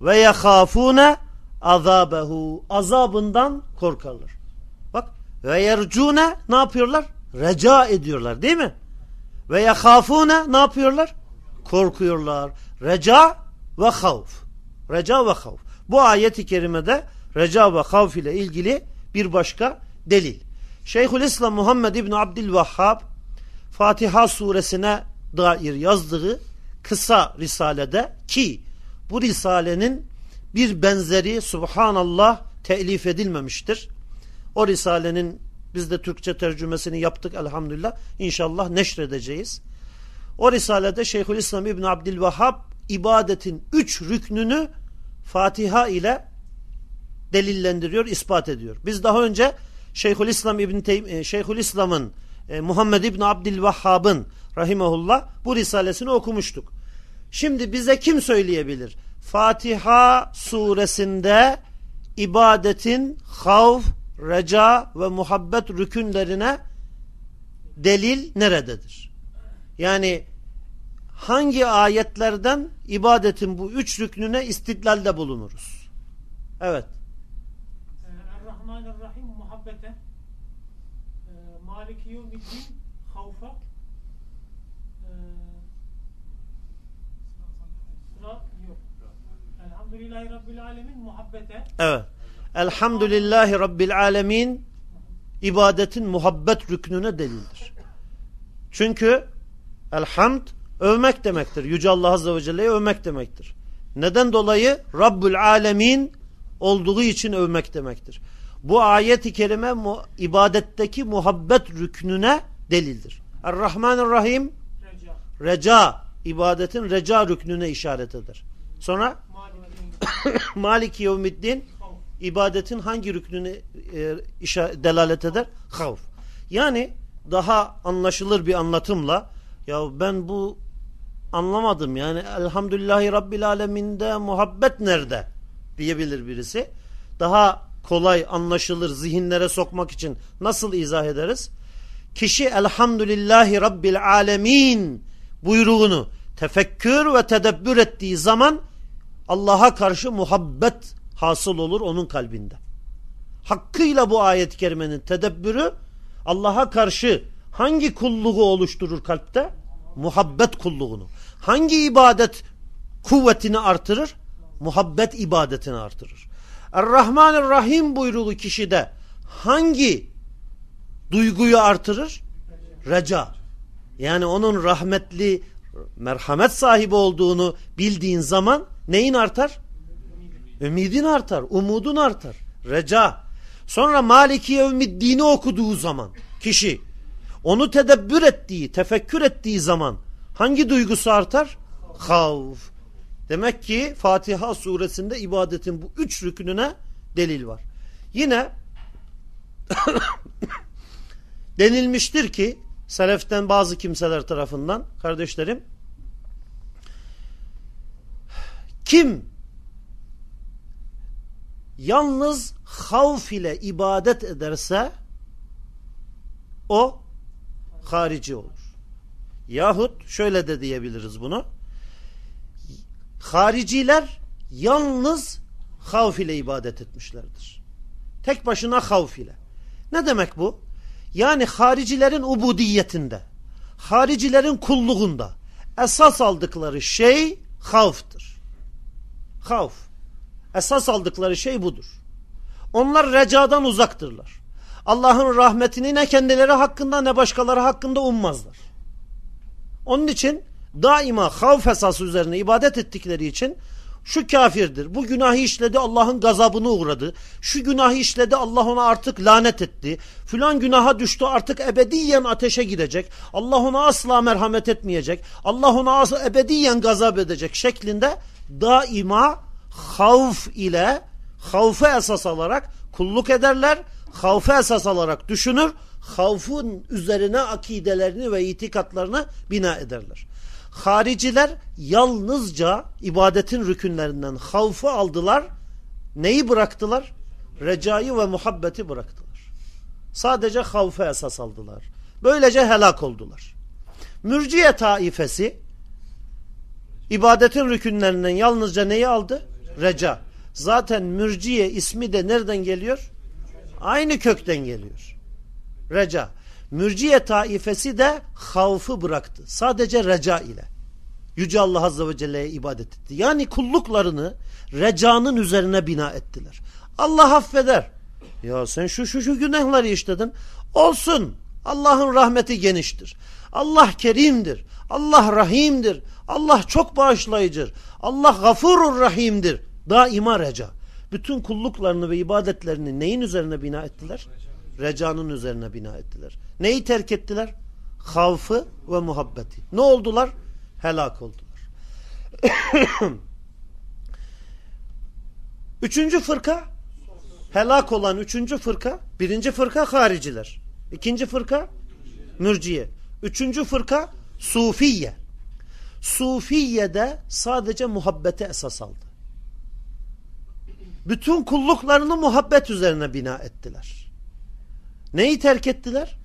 Ve yehafune azabehu. Azabından korkarlar. Bak ve yercune ne yapıyorlar? Reca ediyorlar değil mi? Ve yehafune ne yapıyorlar? Korkuyorlar. Reca ve havf. Reca ve havf. Bu ayeti kerimede reca ve havf ile ilgili bir başka delil. Şeyhülislam Muhammed İbni Abdülvahhab Fatiha suresine dair yazdığı kısa risalede ki bu risalenin bir benzeri subhanallah telif edilmemiştir. O risalenin biz de Türkçe tercümesini yaptık elhamdülillah. İnşallah neşredeceğiz. O risalede Şeyhülislam İbn Abdülvahhab ibadetin üç rüknünü Fatiha ile delillendiriyor, ispat ediyor. Biz daha önce Şeyhülislam İbn e, Şeyhülislam'ın e, Muhammed İbn Abdülvahhab'ın rahimehullah bu risalesini okumuştuk. Şimdi bize kim söyleyebilir? Fatiha suresinde ibadetin havf, reca ve muhabbet rükünlerine delil nerededir? Yani hangi ayetlerden ibadetin bu üç rüknüne istidlalde bulunuruz? Evet. Er-Rahmanir-Rahim muhabbete e, Maliki yevmiddin havfa e. Elhamdülillahi Rabbil alemin muhabbete Evet. Elhamdülillahi Rabbil alemin ibadetin muhabbet rüknüne delildir. Çünkü elhamd övmek demektir. Yüce Allah Azze ve Celle'yi övmek demektir. Neden dolayı? Rabbül alemin olduğu için övmek demektir. Bu ayet-i kerime mu, ibadetteki muhabbet rüknüne delildir. Er-Rahmanir-Rahim reca reca, ibadetin reca rüknüne işaret eder. Sonra Maliki Yevmiddin ibadetin hangi rüknüne e, işa- delalet eder? Havf. Yani daha anlaşılır bir anlatımla ya ben bu anlamadım yani elhamdülillahi rabbil aleminde muhabbet nerede diyebilir birisi. Daha kolay anlaşılır zihinlere sokmak için nasıl izah ederiz? Kişi elhamdülillahi rabbil alemin buyruğunu tefekkür ve tedebbür ettiği zaman Allah'a karşı muhabbet hasıl olur onun kalbinde. Hakkıyla bu ayet-i kerimenin tedebbürü Allah'a karşı hangi kulluğu oluşturur kalpte? Muhabbet kulluğunu. Hangi ibadet kuvvetini artırır? Muhabbet ibadetini artırır. Er-Rahmanir-Rahim buyruğu kişide hangi duyguyu artırır? Reca. Yani onun rahmetli, merhamet sahibi olduğunu bildiğin zaman neyin artar? Ümidin artar, umudun artar. Reca. Sonra Maliki Yevmiddin'i okuduğu zaman kişi onu tedebbür ettiği, tefekkür ettiği zaman hangi duygusu artar? Havf. Demek ki Fatiha suresinde ibadetin bu üç rükününe delil var. Yine denilmiştir ki seleften bazı kimseler tarafından kardeşlerim kim yalnız havf ile ibadet ederse o harici olur. Yahut şöyle de diyebiliriz bunu. Hariciler yalnız havf ile ibadet etmişlerdir. Tek başına havf ile. Ne demek bu? Yani haricilerin ubudiyetinde, haricilerin kulluğunda esas aldıkları şey havftır. Havf. Esas aldıkları şey budur. Onlar recadan uzaktırlar. Allah'ın rahmetini ne kendileri hakkında ne başkaları hakkında ummazlar. Onun için daima havf esası üzerine ibadet ettikleri için şu kafirdir. Bu günahı işledi Allah'ın gazabını uğradı. Şu günahı işledi Allah ona artık lanet etti. Filan günaha düştü artık ebediyen ateşe gidecek. Allah ona asla merhamet etmeyecek. Allah ona ebediyen gazap edecek şeklinde daima havf ile havfe esas alarak kulluk ederler. Havfe esas alarak düşünür. Havfun üzerine akidelerini ve itikatlarını bina ederler. Hariciler yalnızca ibadetin rükünlerinden havfı aldılar. Neyi bıraktılar? Recayı ve muhabbeti bıraktılar. Sadece havfe esas aldılar. Böylece helak oldular. Mürciye taifesi ibadetin rükünlerinden yalnızca neyi aldı? Reca. Zaten mürciye ismi de nereden geliyor? Aynı kökten geliyor. Reca. Mürciye taifesi de havfı bıraktı. Sadece reca ile. Yüce Allah Azze ve Celle'ye ibadet etti. Yani kulluklarını recanın üzerine bina ettiler. Allah affeder. Ya sen şu şu şu günahları işledin. Olsun. Allah'ın rahmeti geniştir. Allah kerimdir. Allah rahimdir. Allah çok bağışlayıcıdır. Allah gafurur rahimdir. Daima reca. Bütün kulluklarını ve ibadetlerini neyin üzerine bina ettiler? Recanın üzerine bina ettiler. Neyi terk ettiler? Havfı ve muhabbeti. Ne oldular? Helak oldular. üçüncü fırka helak olan üçüncü fırka birinci fırka hariciler. İkinci fırka mürciye. Üçüncü fırka sufiye. Sufiye de sadece muhabbete esas aldı. Bütün kulluklarını muhabbet üzerine bina ettiler. Neyi terk ettiler?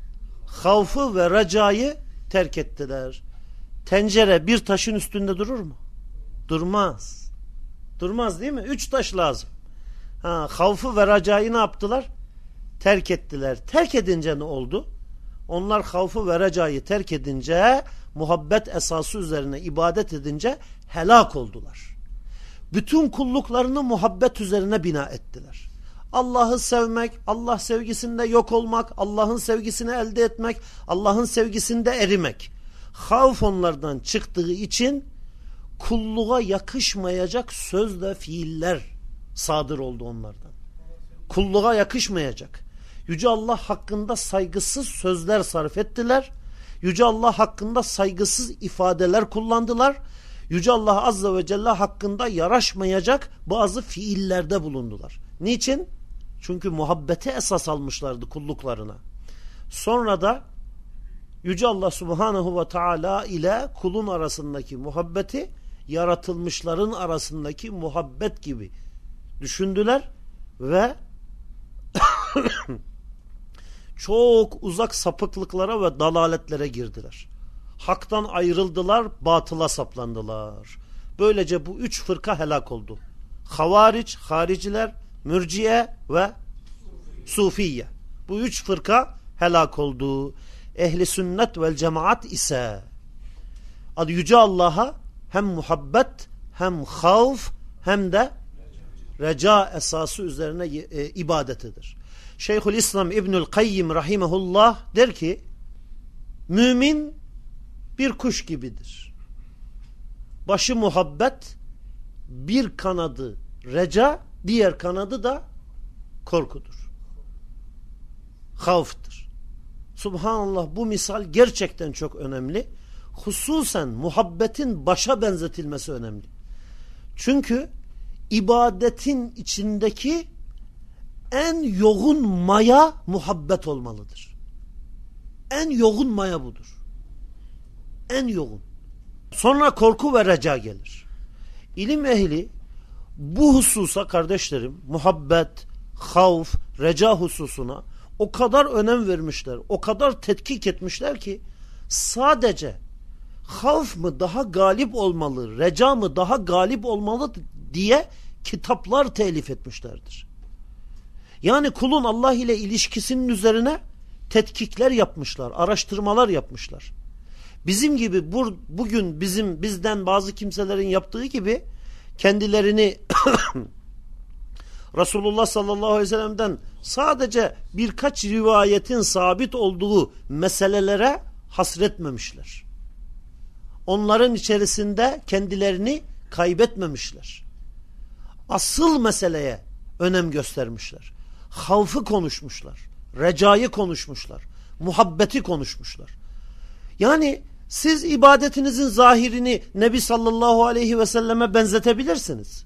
Havfı ve racayı terk ettiler. Tencere bir taşın üstünde durur mu? Durmaz. Durmaz değil mi? Üç taş lazım. Ha, havfı ve racayı ne yaptılar? Terk ettiler. Terk edince ne oldu? Onlar havfı ve racayı terk edince, muhabbet esası üzerine ibadet edince helak oldular. Bütün kulluklarını muhabbet üzerine bina ettiler. Allah'ı sevmek, Allah sevgisinde yok olmak, Allah'ın sevgisini elde etmek, Allah'ın sevgisinde erimek. Havf onlardan çıktığı için kulluğa yakışmayacak söz ve fiiller sadır oldu onlardan. Kulluğa yakışmayacak. Yüce Allah hakkında saygısız sözler sarf ettiler. Yüce Allah hakkında saygısız ifadeler kullandılar. Yüce Allah Azze ve Celle hakkında yaraşmayacak bazı fiillerde bulundular. Niçin? Çünkü muhabbete esas almışlardı kulluklarına. Sonra da Yüce Allah Subhanahu ve Teala ile kulun arasındaki muhabbeti yaratılmışların arasındaki muhabbet gibi düşündüler ve çok uzak sapıklıklara ve dalaletlere girdiler. Haktan ayrıldılar, batıla saplandılar. Böylece bu üç fırka helak oldu. Havariç, hariciler, mürciye ve sufiye. Bu üç fırka helak oldu. Ehli sünnet vel cemaat ise adı Yüce Allah'a hem muhabbet hem havf hem de reca esası üzerine e, ibadetidir. Şeyhül İslam İbnül Kayyim rahimehullah der ki mümin bir kuş gibidir. Başı muhabbet bir kanadı reca diğer kanadı da korkudur. Havftır. Subhanallah bu misal gerçekten çok önemli. Hususen muhabbetin başa benzetilmesi önemli. Çünkü ibadetin içindeki en yoğun maya muhabbet olmalıdır. En yoğun maya budur. En yoğun. Sonra korku ve reca gelir. İlim ehli bu hususa kardeşlerim muhabbet, havf, reca hususuna o kadar önem vermişler, o kadar tetkik etmişler ki sadece havf mı daha galip olmalı, reca mı daha galip olmalı diye kitaplar telif etmişlerdir. Yani kulun Allah ile ilişkisinin üzerine tetkikler yapmışlar, araştırmalar yapmışlar. Bizim gibi bu, bugün bizim bizden bazı kimselerin yaptığı gibi kendilerini Resulullah sallallahu aleyhi ve sellem'den sadece birkaç rivayetin sabit olduğu meselelere hasretmemişler. Onların içerisinde kendilerini kaybetmemişler. Asıl meseleye önem göstermişler. Havfı konuşmuşlar. Recayı konuşmuşlar. Muhabbeti konuşmuşlar. Yani siz ibadetinizin zahirini Nebi sallallahu aleyhi ve selleme benzetebilirsiniz.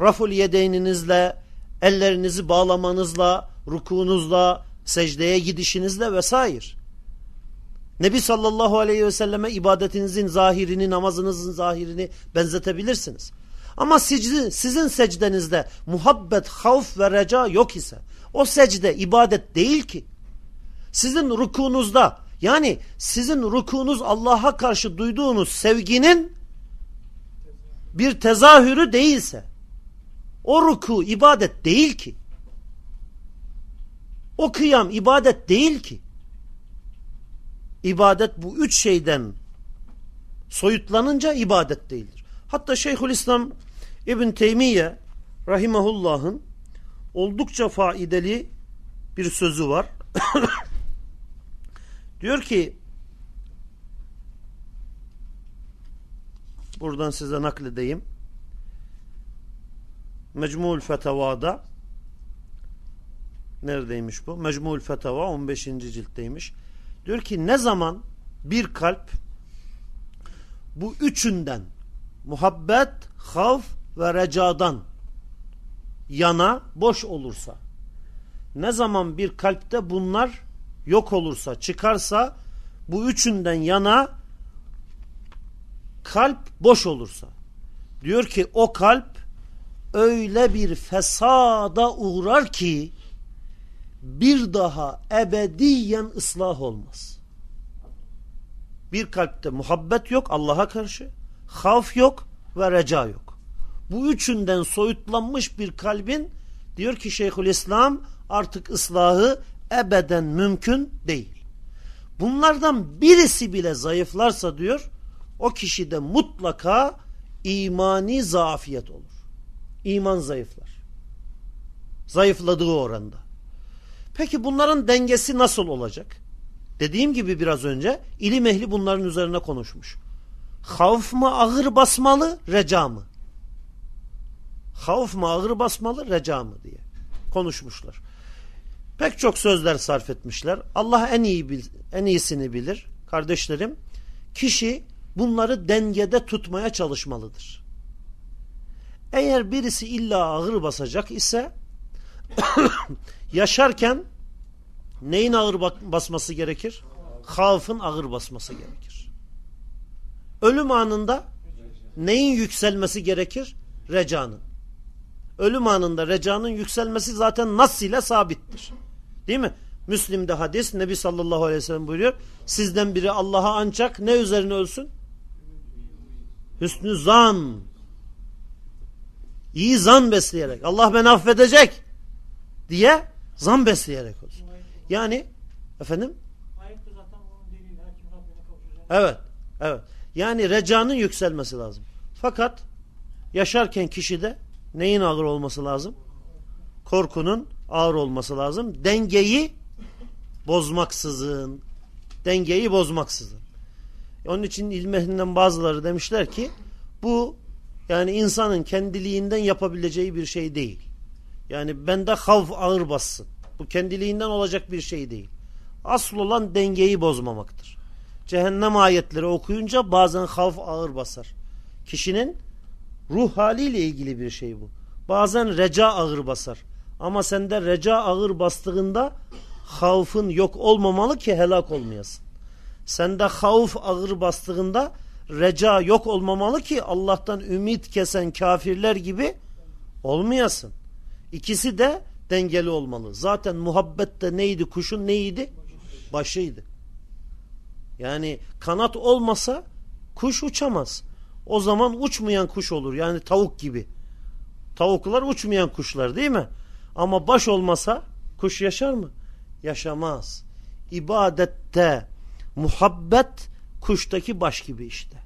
Raful yedeyninizle, ellerinizi bağlamanızla, rukunuzla, secdeye gidişinizle vesaire. Nebi sallallahu aleyhi ve selleme ibadetinizin zahirini, namazınızın zahirini benzetebilirsiniz. Ama sizin, sizin secdenizde muhabbet, havf ve reca yok ise o secde ibadet değil ki. Sizin rukunuzda yani sizin rukunuz Allah'a karşı duyduğunuz sevginin bir tezahürü değilse o ruku ibadet değil ki. O kıyam ibadet değil ki. İbadet bu üç şeyden soyutlanınca ibadet değildir. Hatta Şeyhülislam İbn Teymiye rahimahullah'ın oldukça faideli bir sözü var. Diyor ki buradan size nakledeyim. Mecmu'l Fetava'da neredeymiş bu? Mecmu'l Fetava 15. ciltteymiş. Diyor ki ne zaman bir kalp bu üçünden muhabbet, havf ve recadan yana boş olursa ne zaman bir kalpte bunlar yok olursa çıkarsa bu üçünden yana kalp boş olursa diyor ki o kalp öyle bir fesada uğrar ki bir daha ebediyen ıslah olmaz. Bir kalpte muhabbet yok Allah'a karşı, havf yok ve reca yok. Bu üçünden soyutlanmış bir kalbin diyor ki Şeyhülislam artık ıslahı ebeden mümkün değil. Bunlardan birisi bile zayıflarsa diyor o kişide mutlaka imani zafiyet olur. İman zayıflar. Zayıfladığı oranda. Peki bunların dengesi nasıl olacak? Dediğim gibi biraz önce ilim ehli bunların üzerine konuşmuş. Havf mı ağır basmalı, reca mı? Havf mı ağır basmalı, reca mı diye konuşmuşlar. Pek çok sözler sarf etmişler. Allah en iyi en iyisini bilir. Kardeşlerim, kişi bunları dengede tutmaya çalışmalıdır. Eğer birisi illa ağır basacak ise yaşarken neyin ağır basması gerekir? Havfın ağır basması gerekir. Ölüm anında neyin yükselmesi gerekir? Recanın. Ölüm anında recanın yükselmesi zaten nas ile sabittir. Değil mi? Müslim'de hadis Nebi sallallahu aleyhi ve sellem buyuruyor. Sizden biri Allah'a ancak ne üzerine ölsün? Hüsnü zan. İyi zan besleyerek. Allah beni affedecek diye zan besleyerek olsun. Yani efendim? Evet. Evet. Yani recanın yükselmesi lazım. Fakat yaşarken kişide neyin ağır olması lazım? Korkunun ağır olması lazım. Dengeyi bozmaksızın. Dengeyi bozmaksızın. Onun için ilmehlinden bazıları demişler ki bu yani insanın kendiliğinden yapabileceği bir şey değil. Yani bende havf ağır bassın. Bu kendiliğinden olacak bir şey değil. Asıl olan dengeyi bozmamaktır. Cehennem ayetleri okuyunca bazen havf ağır basar. Kişinin ruh haliyle ilgili bir şey bu. Bazen reca ağır basar. Ama sende reca ağır bastığında havfın yok olmamalı ki helak olmayasın. Sende havf ağır bastığında reca yok olmamalı ki Allah'tan ümit kesen kafirler gibi olmayasın. İkisi de dengeli olmalı. Zaten muhabbette neydi? Kuşun neydi? Başıydı. Yani kanat olmasa kuş uçamaz. O zaman uçmayan kuş olur. Yani tavuk gibi. Tavuklar uçmayan kuşlar değil mi? Ama baş olmasa kuş yaşar mı? Yaşamaz. İbadette muhabbet kuştaki baş gibi işte.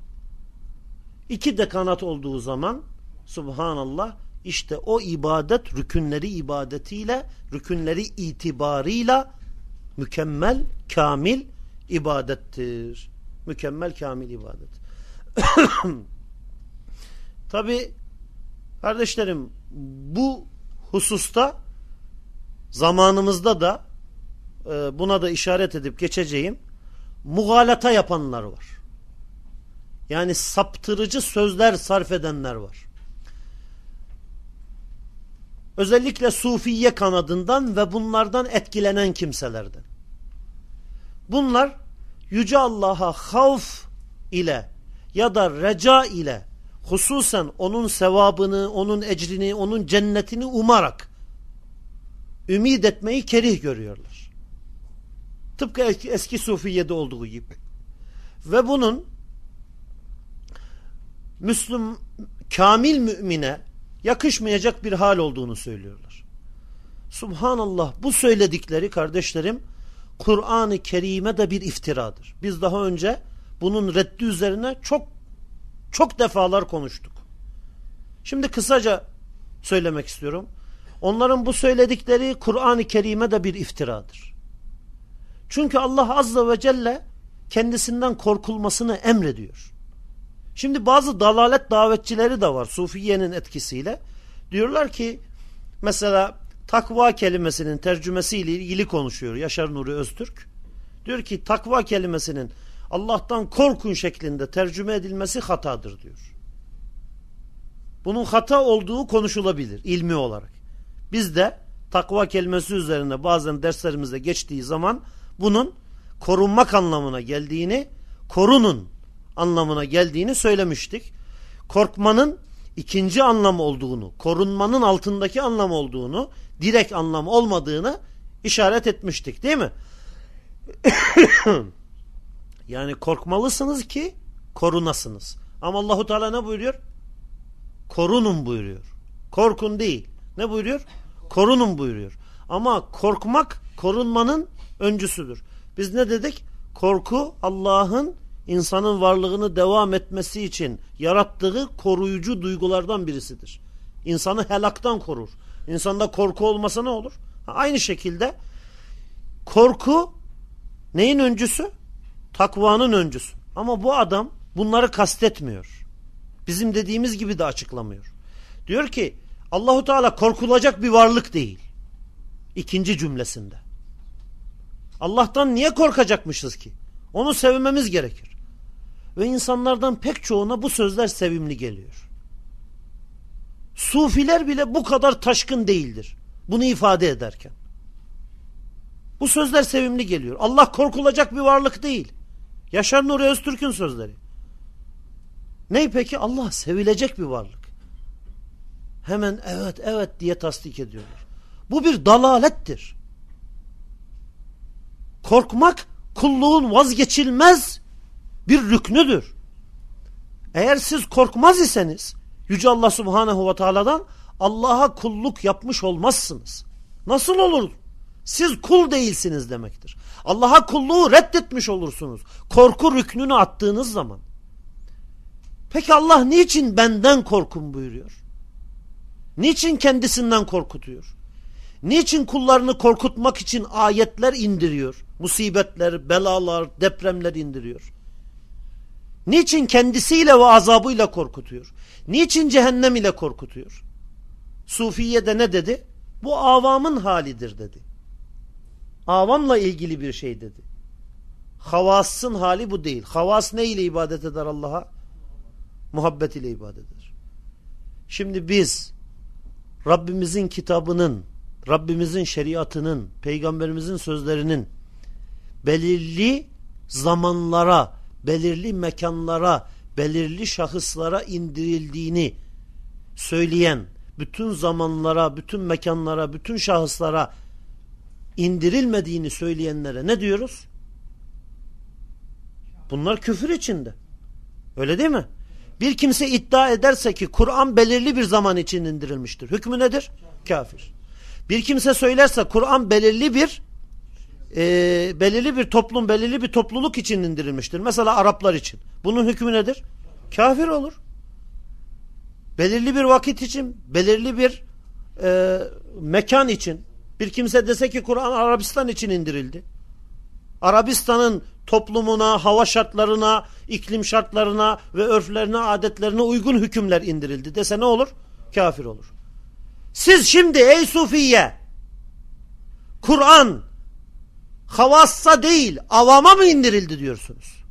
İki de kanat olduğu zaman subhanallah işte o ibadet rükünleri ibadetiyle, rükünleri itibarıyla mükemmel, kamil ibadettir. Mükemmel, kamil ibadet. Tabi kardeşlerim bu hususta zamanımızda da e, buna da işaret edip geçeceğim mugalata yapanlar var. Yani saptırıcı sözler sarf edenler var. Özellikle Sufiye kanadından ve bunlardan etkilenen kimselerden. Bunlar Yüce Allah'a havf ile ya da reca ile hususen onun sevabını, onun ecrini, onun cennetini umarak ümid etmeyi kerih görüyorlar. Tıpkı eski, eski Sufiye'de olduğu gibi. Ve bunun Müslüm kamil mümine yakışmayacak bir hal olduğunu söylüyorlar. Subhanallah bu söyledikleri kardeşlerim Kur'an-ı Kerim'e de bir iftiradır. Biz daha önce bunun reddi üzerine çok çok defalar konuştuk. Şimdi kısaca söylemek istiyorum. Onların bu söyledikleri Kur'an-ı Kerim'e de bir iftiradır. Çünkü Allah Azze ve Celle kendisinden korkulmasını emrediyor. Şimdi bazı dalalet davetçileri de var Sufiye'nin etkisiyle. Diyorlar ki mesela takva kelimesinin tercümesiyle ilgili konuşuyor Yaşar Nuri Öztürk. Diyor ki takva kelimesinin Allah'tan korkun şeklinde tercüme edilmesi hatadır diyor. Bunun hata olduğu konuşulabilir ilmi olarak. Biz de takva kelimesi üzerine bazen derslerimizde geçtiği zaman bunun korunmak anlamına geldiğini, korunun anlamına geldiğini söylemiştik. Korkmanın ikinci anlam olduğunu, korunmanın altındaki anlam olduğunu, direkt anlam olmadığını işaret etmiştik değil mi? yani korkmalısınız ki korunasınız. Ama Allahu Teala ne buyuruyor? Korunun buyuruyor. Korkun değil. Ne buyuruyor? Korunun buyuruyor. Ama korkmak korunmanın öncüsüdür. Biz ne dedik? Korku Allah'ın insanın varlığını devam etmesi için yarattığı koruyucu duygulardan birisidir. İnsanı helaktan korur. İnsanda korku olmasa ne olur? Aynı şekilde korku neyin öncüsü? Takvanın öncüsü. Ama bu adam bunları kastetmiyor. Bizim dediğimiz gibi de açıklamıyor. Diyor ki Allahu Teala korkulacak bir varlık değil. İkinci cümlesinde. Allah'tan niye korkacakmışız ki? Onu sevmemiz gerekir. Ve insanlardan pek çoğuna bu sözler sevimli geliyor. Sufiler bile bu kadar taşkın değildir. Bunu ifade ederken. Bu sözler sevimli geliyor. Allah korkulacak bir varlık değil. Yaşar Nuri Öztürk'ün sözleri. Ney peki? Allah sevilecek bir varlık. Hemen evet evet diye tasdik ediyorlar. Bu bir dalalettir. Korkmak kulluğun vazgeçilmez bir rüknüdür. Eğer siz korkmaz iseniz Yüce Allah Subhanahu ve Teala'dan Allah'a kulluk yapmış olmazsınız. Nasıl olur? Siz kul değilsiniz demektir. Allah'a kulluğu reddetmiş olursunuz. Korku rüknünü attığınız zaman. Peki Allah niçin benden korkun buyuruyor? Niçin kendisinden korkutuyor? Niçin kullarını korkutmak için ayetler indiriyor? Musibetler, belalar, depremler indiriyor. Niçin kendisiyle ve azabıyla korkutuyor? Niçin cehennem ile korkutuyor? Sufiye de ne dedi? Bu avamın halidir dedi. Avamla ilgili bir şey dedi. Havasın hali bu değil. Havas ne ile ibadet eder Allah'a? Muhabbet ile ibadet eder. Şimdi biz Rabbimizin kitabının, Rabbimizin şeriatının, peygamberimizin sözlerinin belirli zamanlara, belirli mekanlara, belirli şahıslara indirildiğini söyleyen, bütün zamanlara, bütün mekanlara, bütün şahıslara indirilmediğini söyleyenlere ne diyoruz? Bunlar küfür içinde. Öyle değil mi? Bir kimse iddia ederse ki Kur'an belirli bir zaman için indirilmiştir. Hükmü nedir? Kafir. Bir kimse söylerse Kur'an belirli bir e, belirli bir toplum, belirli bir topluluk için indirilmiştir. Mesela Araplar için. Bunun hükmü nedir? Kafir olur. belirli bir vakit için, belirli bir e, mekan için bir kimse dese ki Kur'an Arabistan için indirildi. Arabistan'ın toplumuna, hava şartlarına, iklim şartlarına ve örflerine, adetlerine uygun hükümler indirildi dese ne olur? Kafir olur. Siz şimdi ey Sufiye Kur'an havassa değil avama mı indirildi diyorsunuz?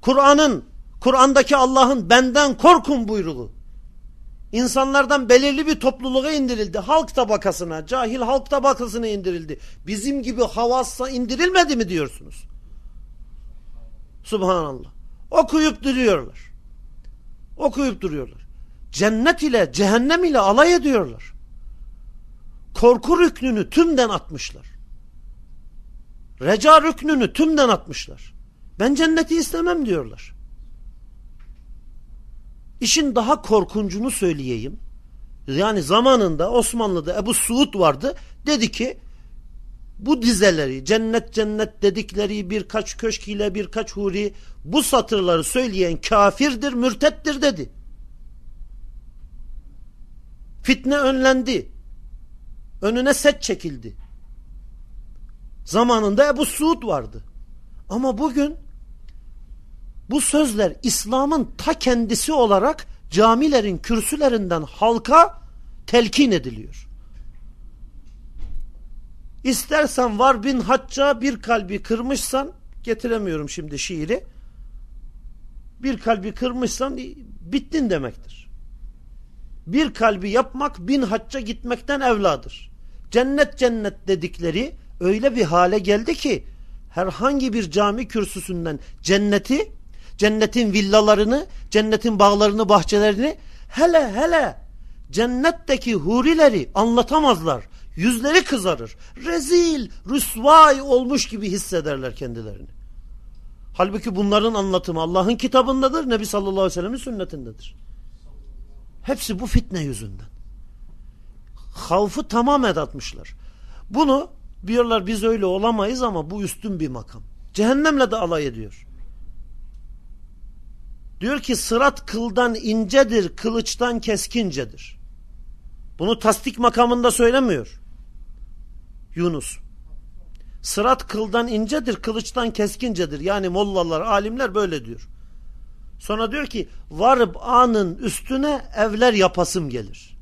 Kur'an'ın Kur'an'daki Allah'ın benden korkun buyruğu insanlardan belirli bir topluluğa indirildi. Halk tabakasına, cahil halk tabakasına indirildi. Bizim gibi havassa indirilmedi mi diyorsunuz? Subhanallah. Okuyup duruyorlar. Okuyup duruyorlar. Cennet ile cehennem ile alay ediyorlar. Korku rüknünü tümden atmışlar. Reca rüknünü tümden atmışlar. Ben cenneti istemem diyorlar. İşin daha korkuncunu söyleyeyim. Yani zamanında Osmanlı'da Ebu Suud vardı. Dedi ki bu dizeleri cennet cennet dedikleri birkaç köşk ile birkaç huri bu satırları söyleyen kafirdir, mürtettir dedi. Fitne önlendi. Önüne set çekildi. Zamanında Ebu Suud vardı. Ama bugün bu sözler İslam'ın ta kendisi olarak camilerin kürsülerinden halka telkin ediliyor. İstersen var bin hacca bir kalbi kırmışsan getiremiyorum şimdi şiiri. Bir kalbi kırmışsan bittin demektir. Bir kalbi yapmak bin hacca gitmekten evladır. Cennet cennet dedikleri öyle bir hale geldi ki herhangi bir cami kürsüsünden cenneti cennetin villalarını, cennetin bağlarını, bahçelerini hele hele cennetteki hurileri anlatamazlar. Yüzleri kızarır. Rezil, rüsvay olmuş gibi hissederler kendilerini. Halbuki bunların anlatımı Allah'ın kitabındadır, Nebi sallallahu aleyhi ve sellem'in sünnetindedir. Hepsi bu fitne yüzünden. Havfı tamamen atmışlar. Bunu diyorlar biz öyle olamayız ama bu üstün bir makam. Cehennemle de alay ediyor. Diyor ki sırat kıldan incedir, kılıçtan keskincedir. Bunu tasdik makamında söylemiyor. Yunus. Sırat kıldan incedir, kılıçtan keskincedir. Yani mollalar, alimler böyle diyor. Sonra diyor ki varıp anın üstüne evler yapasım gelir.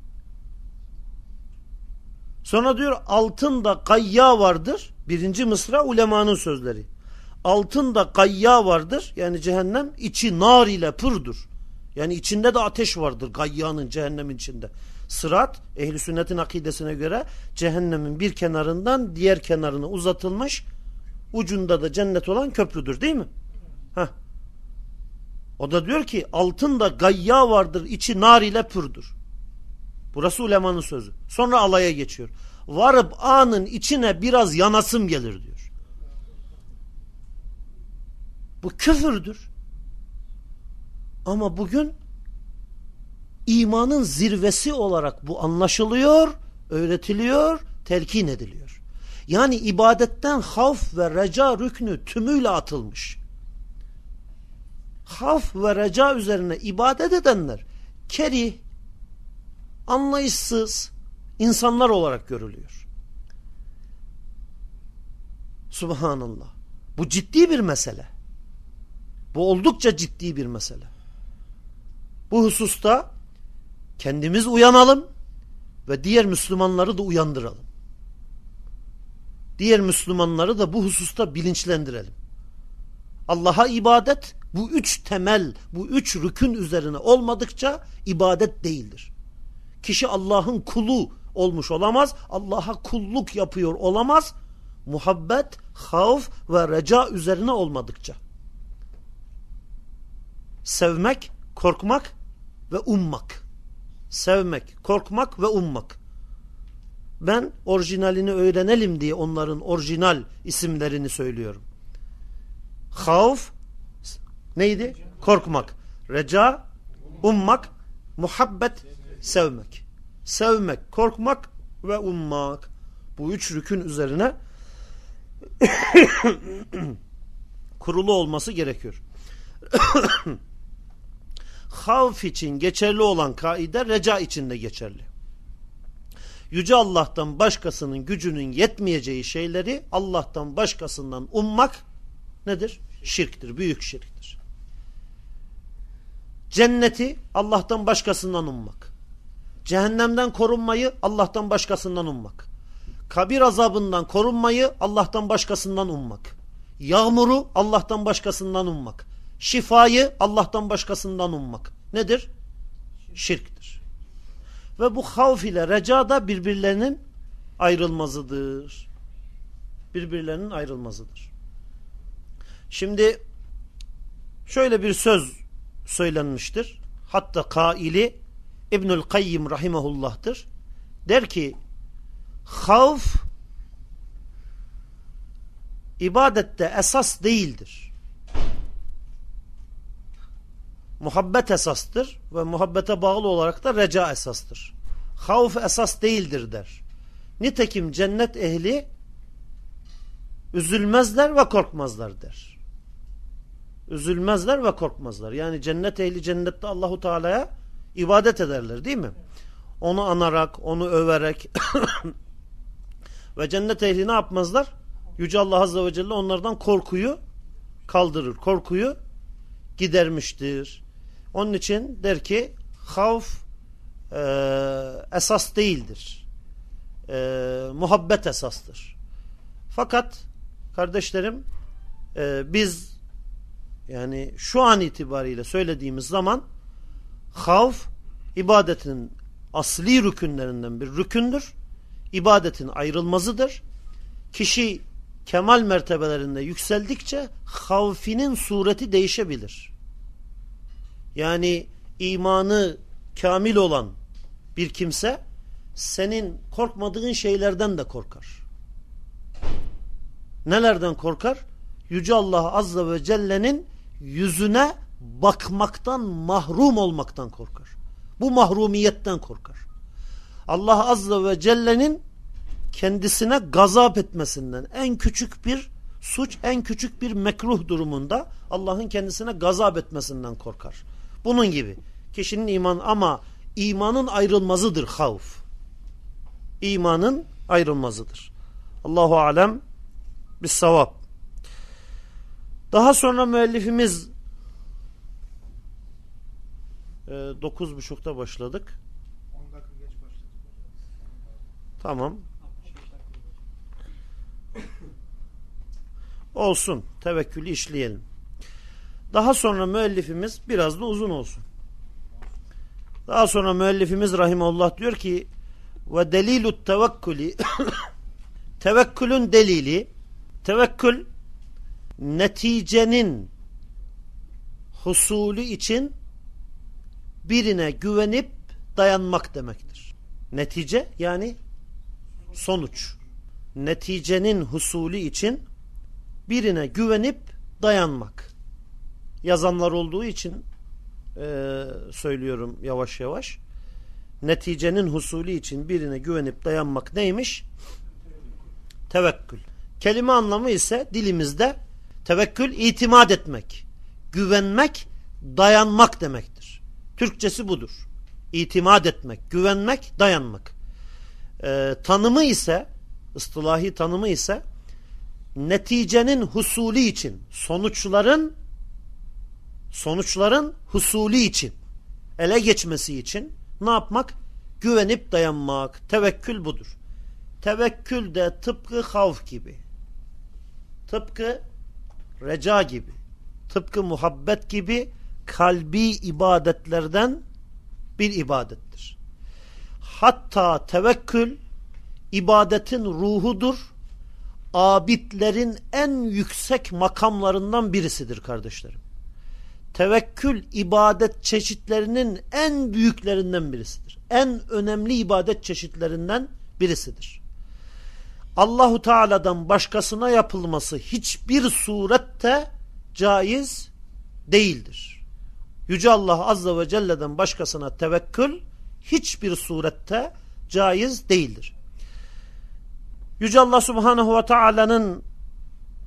Sonra diyor altında gayya vardır. Birinci mısra ulemanın sözleri altında gayya vardır. Yani cehennem içi nar ile pırdır. Yani içinde de ateş vardır gayyanın cehennemin içinde. Sırat ehli sünnetin akidesine göre cehennemin bir kenarından diğer kenarına uzatılmış ucunda da cennet olan köprüdür değil mi? Heh. O da diyor ki altında gayya vardır içi nar ile pürdür. Burası ulemanın sözü. Sonra alaya geçiyor. Varıp anın içine biraz yanasım gelir diyor. Bu küfürdür. Ama bugün imanın zirvesi olarak bu anlaşılıyor, öğretiliyor, telkin ediliyor. Yani ibadetten havf ve reca rüknü tümüyle atılmış. Havf ve reca üzerine ibadet edenler kerih, anlayışsız insanlar olarak görülüyor. Subhanallah. Bu ciddi bir mesele. Bu oldukça ciddi bir mesele. Bu hususta kendimiz uyanalım ve diğer Müslümanları da uyandıralım. Diğer Müslümanları da bu hususta bilinçlendirelim. Allah'a ibadet bu üç temel, bu üç rükün üzerine olmadıkça ibadet değildir. Kişi Allah'ın kulu olmuş olamaz, Allah'a kulluk yapıyor olamaz, muhabbet, havf ve reca üzerine olmadıkça sevmek, korkmak ve ummak. Sevmek, korkmak ve ummak. Ben orijinalini öğrenelim diye onların orijinal isimlerini söylüyorum. Havf neydi? Korkmak. Reca, ummak, muhabbet, sevmek. Sevmek, korkmak ve ummak. Bu üç rükün üzerine kurulu olması gerekiyor. Havf için geçerli olan kaide reca için de geçerli. Yüce Allah'tan başkasının gücünün yetmeyeceği şeyleri Allah'tan başkasından ummak nedir? Şirktir, büyük şirktir. Cenneti Allah'tan başkasından ummak. Cehennemden korunmayı Allah'tan başkasından ummak. Kabir azabından korunmayı Allah'tan başkasından ummak. Yağmuru Allah'tan başkasından ummak. Şifayı Allah'tan başkasından ummak. Nedir? Şirktir. Ve bu havf ile reca da birbirlerinin ayrılmazıdır. Birbirlerinin ayrılmazıdır. Şimdi şöyle bir söz söylenmiştir. Hatta kaili İbnül Kayyim rahimehullah'tır. Der ki havf ibadette esas değildir. Muhabbet esastır ve muhabbete bağlı olarak da reca esastır. Havf esas değildir der. Nitekim cennet ehli üzülmezler ve korkmazlar der. Üzülmezler ve korkmazlar. Yani cennet ehli cennette Allahu Teala'ya ibadet ederler değil mi? Onu anarak, onu överek ve cennet ehli ne yapmazlar? Yüce Allah Azze ve Celle onlardan korkuyu kaldırır. Korkuyu gidermiştir. Onun için der ki havf e, esas değildir. E, muhabbet esastır. Fakat kardeşlerim e, biz yani şu an itibariyle söylediğimiz zaman havf ibadetin asli rükünlerinden bir rükündür. İbadetin ayrılmazıdır. Kişi kemal mertebelerinde yükseldikçe havfinin sureti değişebilir. Yani imanı kamil olan bir kimse senin korkmadığın şeylerden de korkar. Nelerden korkar? Yüce Allah Azze ve Celle'nin yüzüne bakmaktan mahrum olmaktan korkar. Bu mahrumiyetten korkar. Allah Azze ve Celle'nin kendisine gazap etmesinden en küçük bir suç, en küçük bir mekruh durumunda Allah'ın kendisine gazap etmesinden korkar. Bunun gibi. Kişinin iman ama imanın ayrılmazıdır havf. İmanın ayrılmazıdır. Allahu alem bis savab. Daha sonra müellifimiz e, 9.30'da başladık. 10 dakika geç başladık. Tamam. Olsun. Tevekkülü işleyelim. Daha sonra müellifimiz biraz da uzun olsun. Daha sonra müellifimiz rahimullah diyor ki ve delilut tevekkülü tevekkülün delili tevekkül neticenin husulü için birine güvenip dayanmak demektir. Netice yani sonuç. Neticenin husulü için birine güvenip dayanmak. Yazanlar olduğu için e, söylüyorum yavaş yavaş. Neticenin husulü için birine güvenip dayanmak neymiş? Tevekkül. Kelime anlamı ise dilimizde tevekkül itimat etmek, güvenmek, dayanmak demektir. Türkçesi budur. İtimat etmek, güvenmek, dayanmak. Ee, tanımı ise, ıstılahi tanımı ise neticenin husulü için, sonuçların sonuçların husulü için, ele geçmesi için ne yapmak? Güvenip dayanmak. Tevekkül budur. Tevekkül de tıpkı havf gibi. Tıpkı reca gibi. Tıpkı muhabbet gibi kalbi ibadetlerden bir ibadettir. Hatta tevekkül ibadetin ruhudur. Abidlerin en yüksek makamlarından birisidir kardeşlerim. Tevekkül ibadet çeşitlerinin en büyüklerinden birisidir. En önemli ibadet çeşitlerinden birisidir. Allahu Teala'dan başkasına yapılması hiçbir surette caiz değildir. Yüce Allah Azze ve Celle'den başkasına tevekkül hiçbir surette caiz değildir. Yüce Allah Subhanahu ve Taala'nın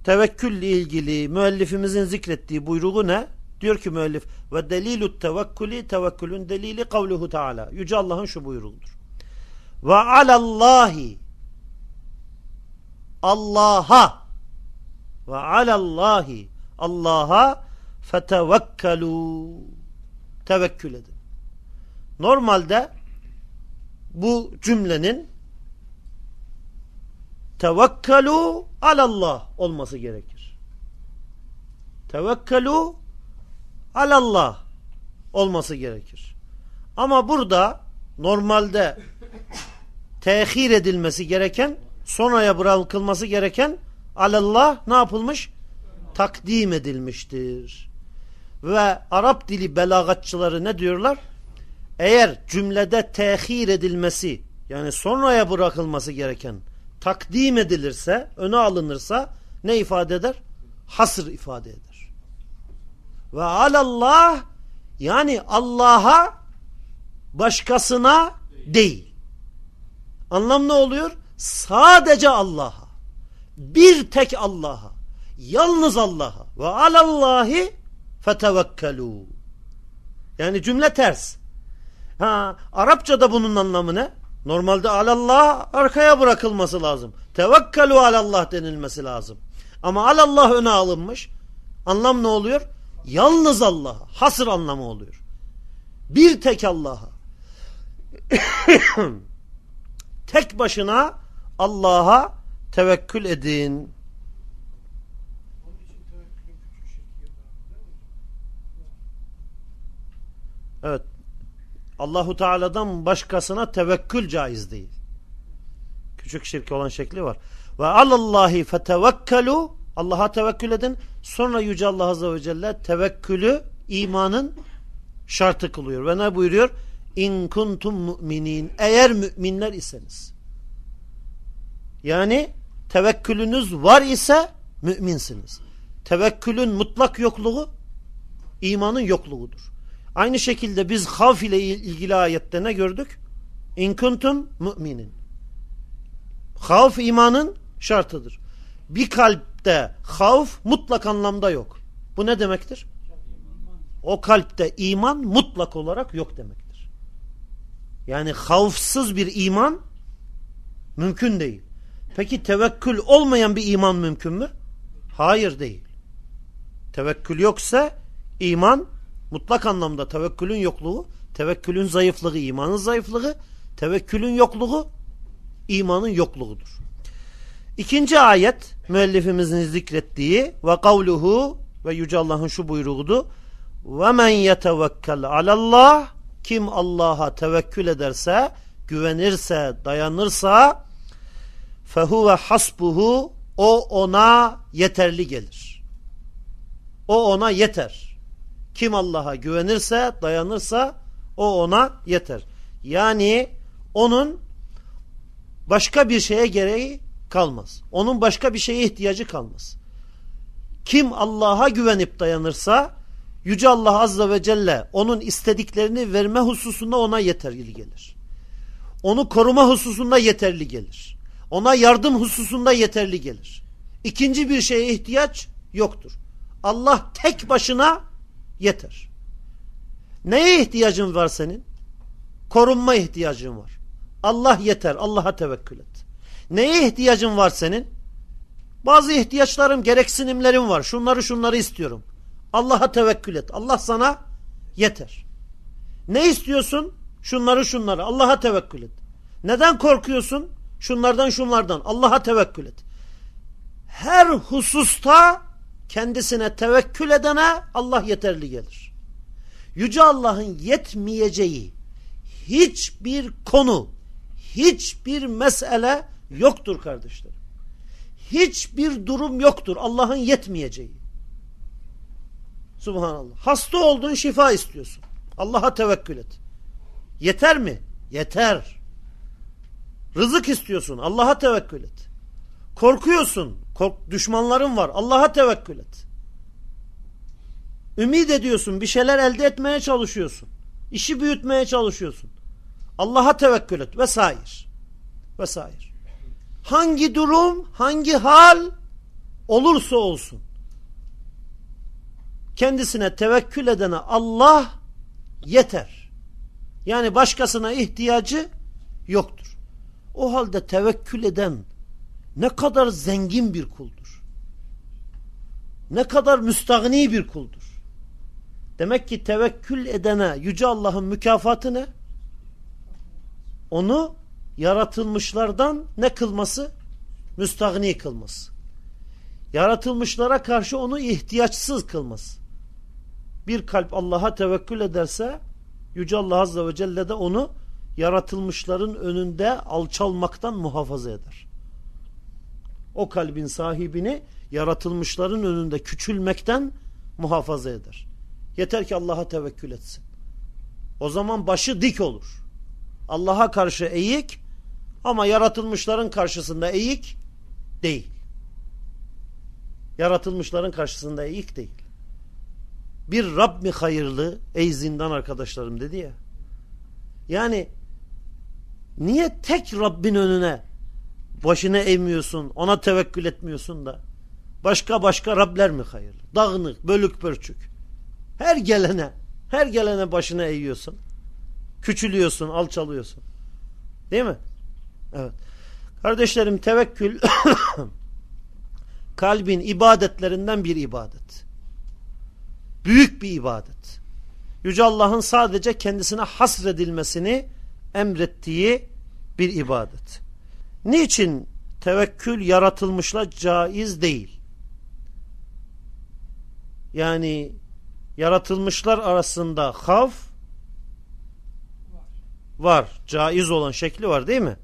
tevekkülle ilgili müellifimizin zikrettiği buyruğu ne? Diyor ki müellif ve delilü tevekkülü tevekkülün delili kavluhu teala. Yüce Allah'ın şu buyruğudur. Ve alallahi Allah'a ve alallahi Allah'a fetevekkelu tevekkül edin. Normalde bu cümlenin tevekkelu alallah olması gerekir. Tevekkelu alallah olması gerekir. Ama burada normalde tehir edilmesi gereken sonraya bırakılması gereken alallah ne yapılmış? Takdim edilmiştir. Ve Arap dili belagatçıları ne diyorlar? Eğer cümlede tehir edilmesi yani sonraya bırakılması gereken takdim edilirse, öne alınırsa ne ifade eder? Hasır ifade eder. Ve alallah yani Allah'a başkasına değil. Anlam ne oluyor? Sadece Allah'a. Bir tek Allah'a. Yalnız Allah'a. Ve alallahi fetevekkelu. Yani cümle ters. Ha, Arapçada bunun anlamı ne? Normalde alallah arkaya bırakılması lazım. Tevekkelu alallah denilmesi lazım. Ama alallah öne alınmış. Anlam ne oluyor? Yalnız Allah'a. Hasır anlamı oluyor. Bir tek Allah'a. tek başına Allah'a tevekkül edin. Şirki? Evet. Allahu Teala'dan başkasına tevekkül caiz değil. Küçük şirk olan şekli var. Ve alallahi fetevekkelu Allah'a tevekkül edin. Sonra Yüce Allah Azze ve Celle tevekkülü imanın şartı kılıyor. Ve ne buyuruyor? İn kuntum müminin. Eğer müminler iseniz. Yani tevekkülünüz var ise müminsiniz. Tevekkülün mutlak yokluğu imanın yokluğudur. Aynı şekilde biz havf ile ilgili ayette ne gördük? İn kuntum müminin. Havf imanın şartıdır. Bir kalpte havf mutlak anlamda yok. Bu ne demektir? O kalpte iman mutlak olarak yok demektir. Yani havfsız bir iman mümkün değil. Peki tevekkül olmayan bir iman mümkün mü? Hayır değil. Tevekkül yoksa iman mutlak anlamda tevekkülün yokluğu, tevekkülün zayıflığı, imanın zayıflığı, tevekkülün yokluğu, imanın yokluğudur. İkinci ayet müellifimizin zikrettiği ve kavluhu ve Yüce Allah'ın şu buyruğudu. Ve men yetevekkel alallah kim Allah'a tevekkül ederse, güvenirse, dayanırsa fehuve hasbuhu o ona yeterli gelir. O ona yeter. Kim Allah'a güvenirse, dayanırsa o ona yeter. Yani onun başka bir şeye gereği kalmaz. Onun başka bir şeye ihtiyacı kalmaz. Kim Allah'a güvenip dayanırsa Yüce Allah Azze ve Celle onun istediklerini verme hususunda ona yeterli gelir. Onu koruma hususunda yeterli gelir. Ona yardım hususunda yeterli gelir. İkinci bir şeye ihtiyaç yoktur. Allah tek başına yeter. Neye ihtiyacın var senin? Korunma ihtiyacın var. Allah yeter. Allah'a tevekkül et. Neye ihtiyacın var senin? Bazı ihtiyaçlarım, gereksinimlerim var. Şunları şunları istiyorum. Allah'a tevekkül et. Allah sana yeter. Ne istiyorsun? Şunları şunları. Allah'a tevekkül et. Neden korkuyorsun? Şunlardan şunlardan. Allah'a tevekkül et. Her hususta kendisine tevekkül edene Allah yeterli gelir. Yüce Allah'ın yetmeyeceği hiçbir konu, hiçbir mesele yoktur kardeşlerim. Hiçbir durum yoktur Allah'ın yetmeyeceği. Subhanallah. Hasta oldun şifa istiyorsun. Allah'a tevekkül et. Yeter mi? Yeter. Rızık istiyorsun. Allah'a tevekkül et. Korkuyorsun. Kork düşmanların var. Allah'a tevekkül et. Ümit ediyorsun. Bir şeyler elde etmeye çalışıyorsun. İşi büyütmeye çalışıyorsun. Allah'a tevekkül et. Vesaire. Vesaire. Hangi durum, hangi hal olursa olsun. kendisine tevekkül edene Allah yeter. Yani başkasına ihtiyacı yoktur. O halde tevekkül eden ne kadar zengin bir kuldur. Ne kadar müstahni bir kuldur. Demek ki tevekkül edene Yüce Allah'ın mükafatı ne? Onu yaratılmışlardan ne kılması? Müstahni kılması. Yaratılmışlara karşı onu ihtiyaçsız kılması. Bir kalp Allah'a tevekkül ederse Yüce Allah Azze ve Celle de onu yaratılmışların önünde alçalmaktan muhafaza eder. O kalbin sahibini yaratılmışların önünde küçülmekten muhafaza eder. Yeter ki Allah'a tevekkül etsin. O zaman başı dik olur. Allah'a karşı eğik ama yaratılmışların karşısında eğik değil. Yaratılmışların karşısında eğik değil. Bir Rab mi hayırlı ey zindan arkadaşlarım dedi ya. Yani niye tek Rabbin önüne başına eğmiyorsun, ona tevekkül etmiyorsun da başka başka Rabler mi hayırlı? Dağınık, bölük pörçük. Her gelene, her gelene başına eğiyorsun. Küçülüyorsun, alçalıyorsun. Değil mi? Evet. Kardeşlerim tevekkül kalbin ibadetlerinden bir ibadet. Büyük bir ibadet. Yüce Allah'ın sadece kendisine hasredilmesini emrettiği bir ibadet. Niçin tevekkül yaratılmışla caiz değil? Yani yaratılmışlar arasında havf var. Caiz olan şekli var değil mi?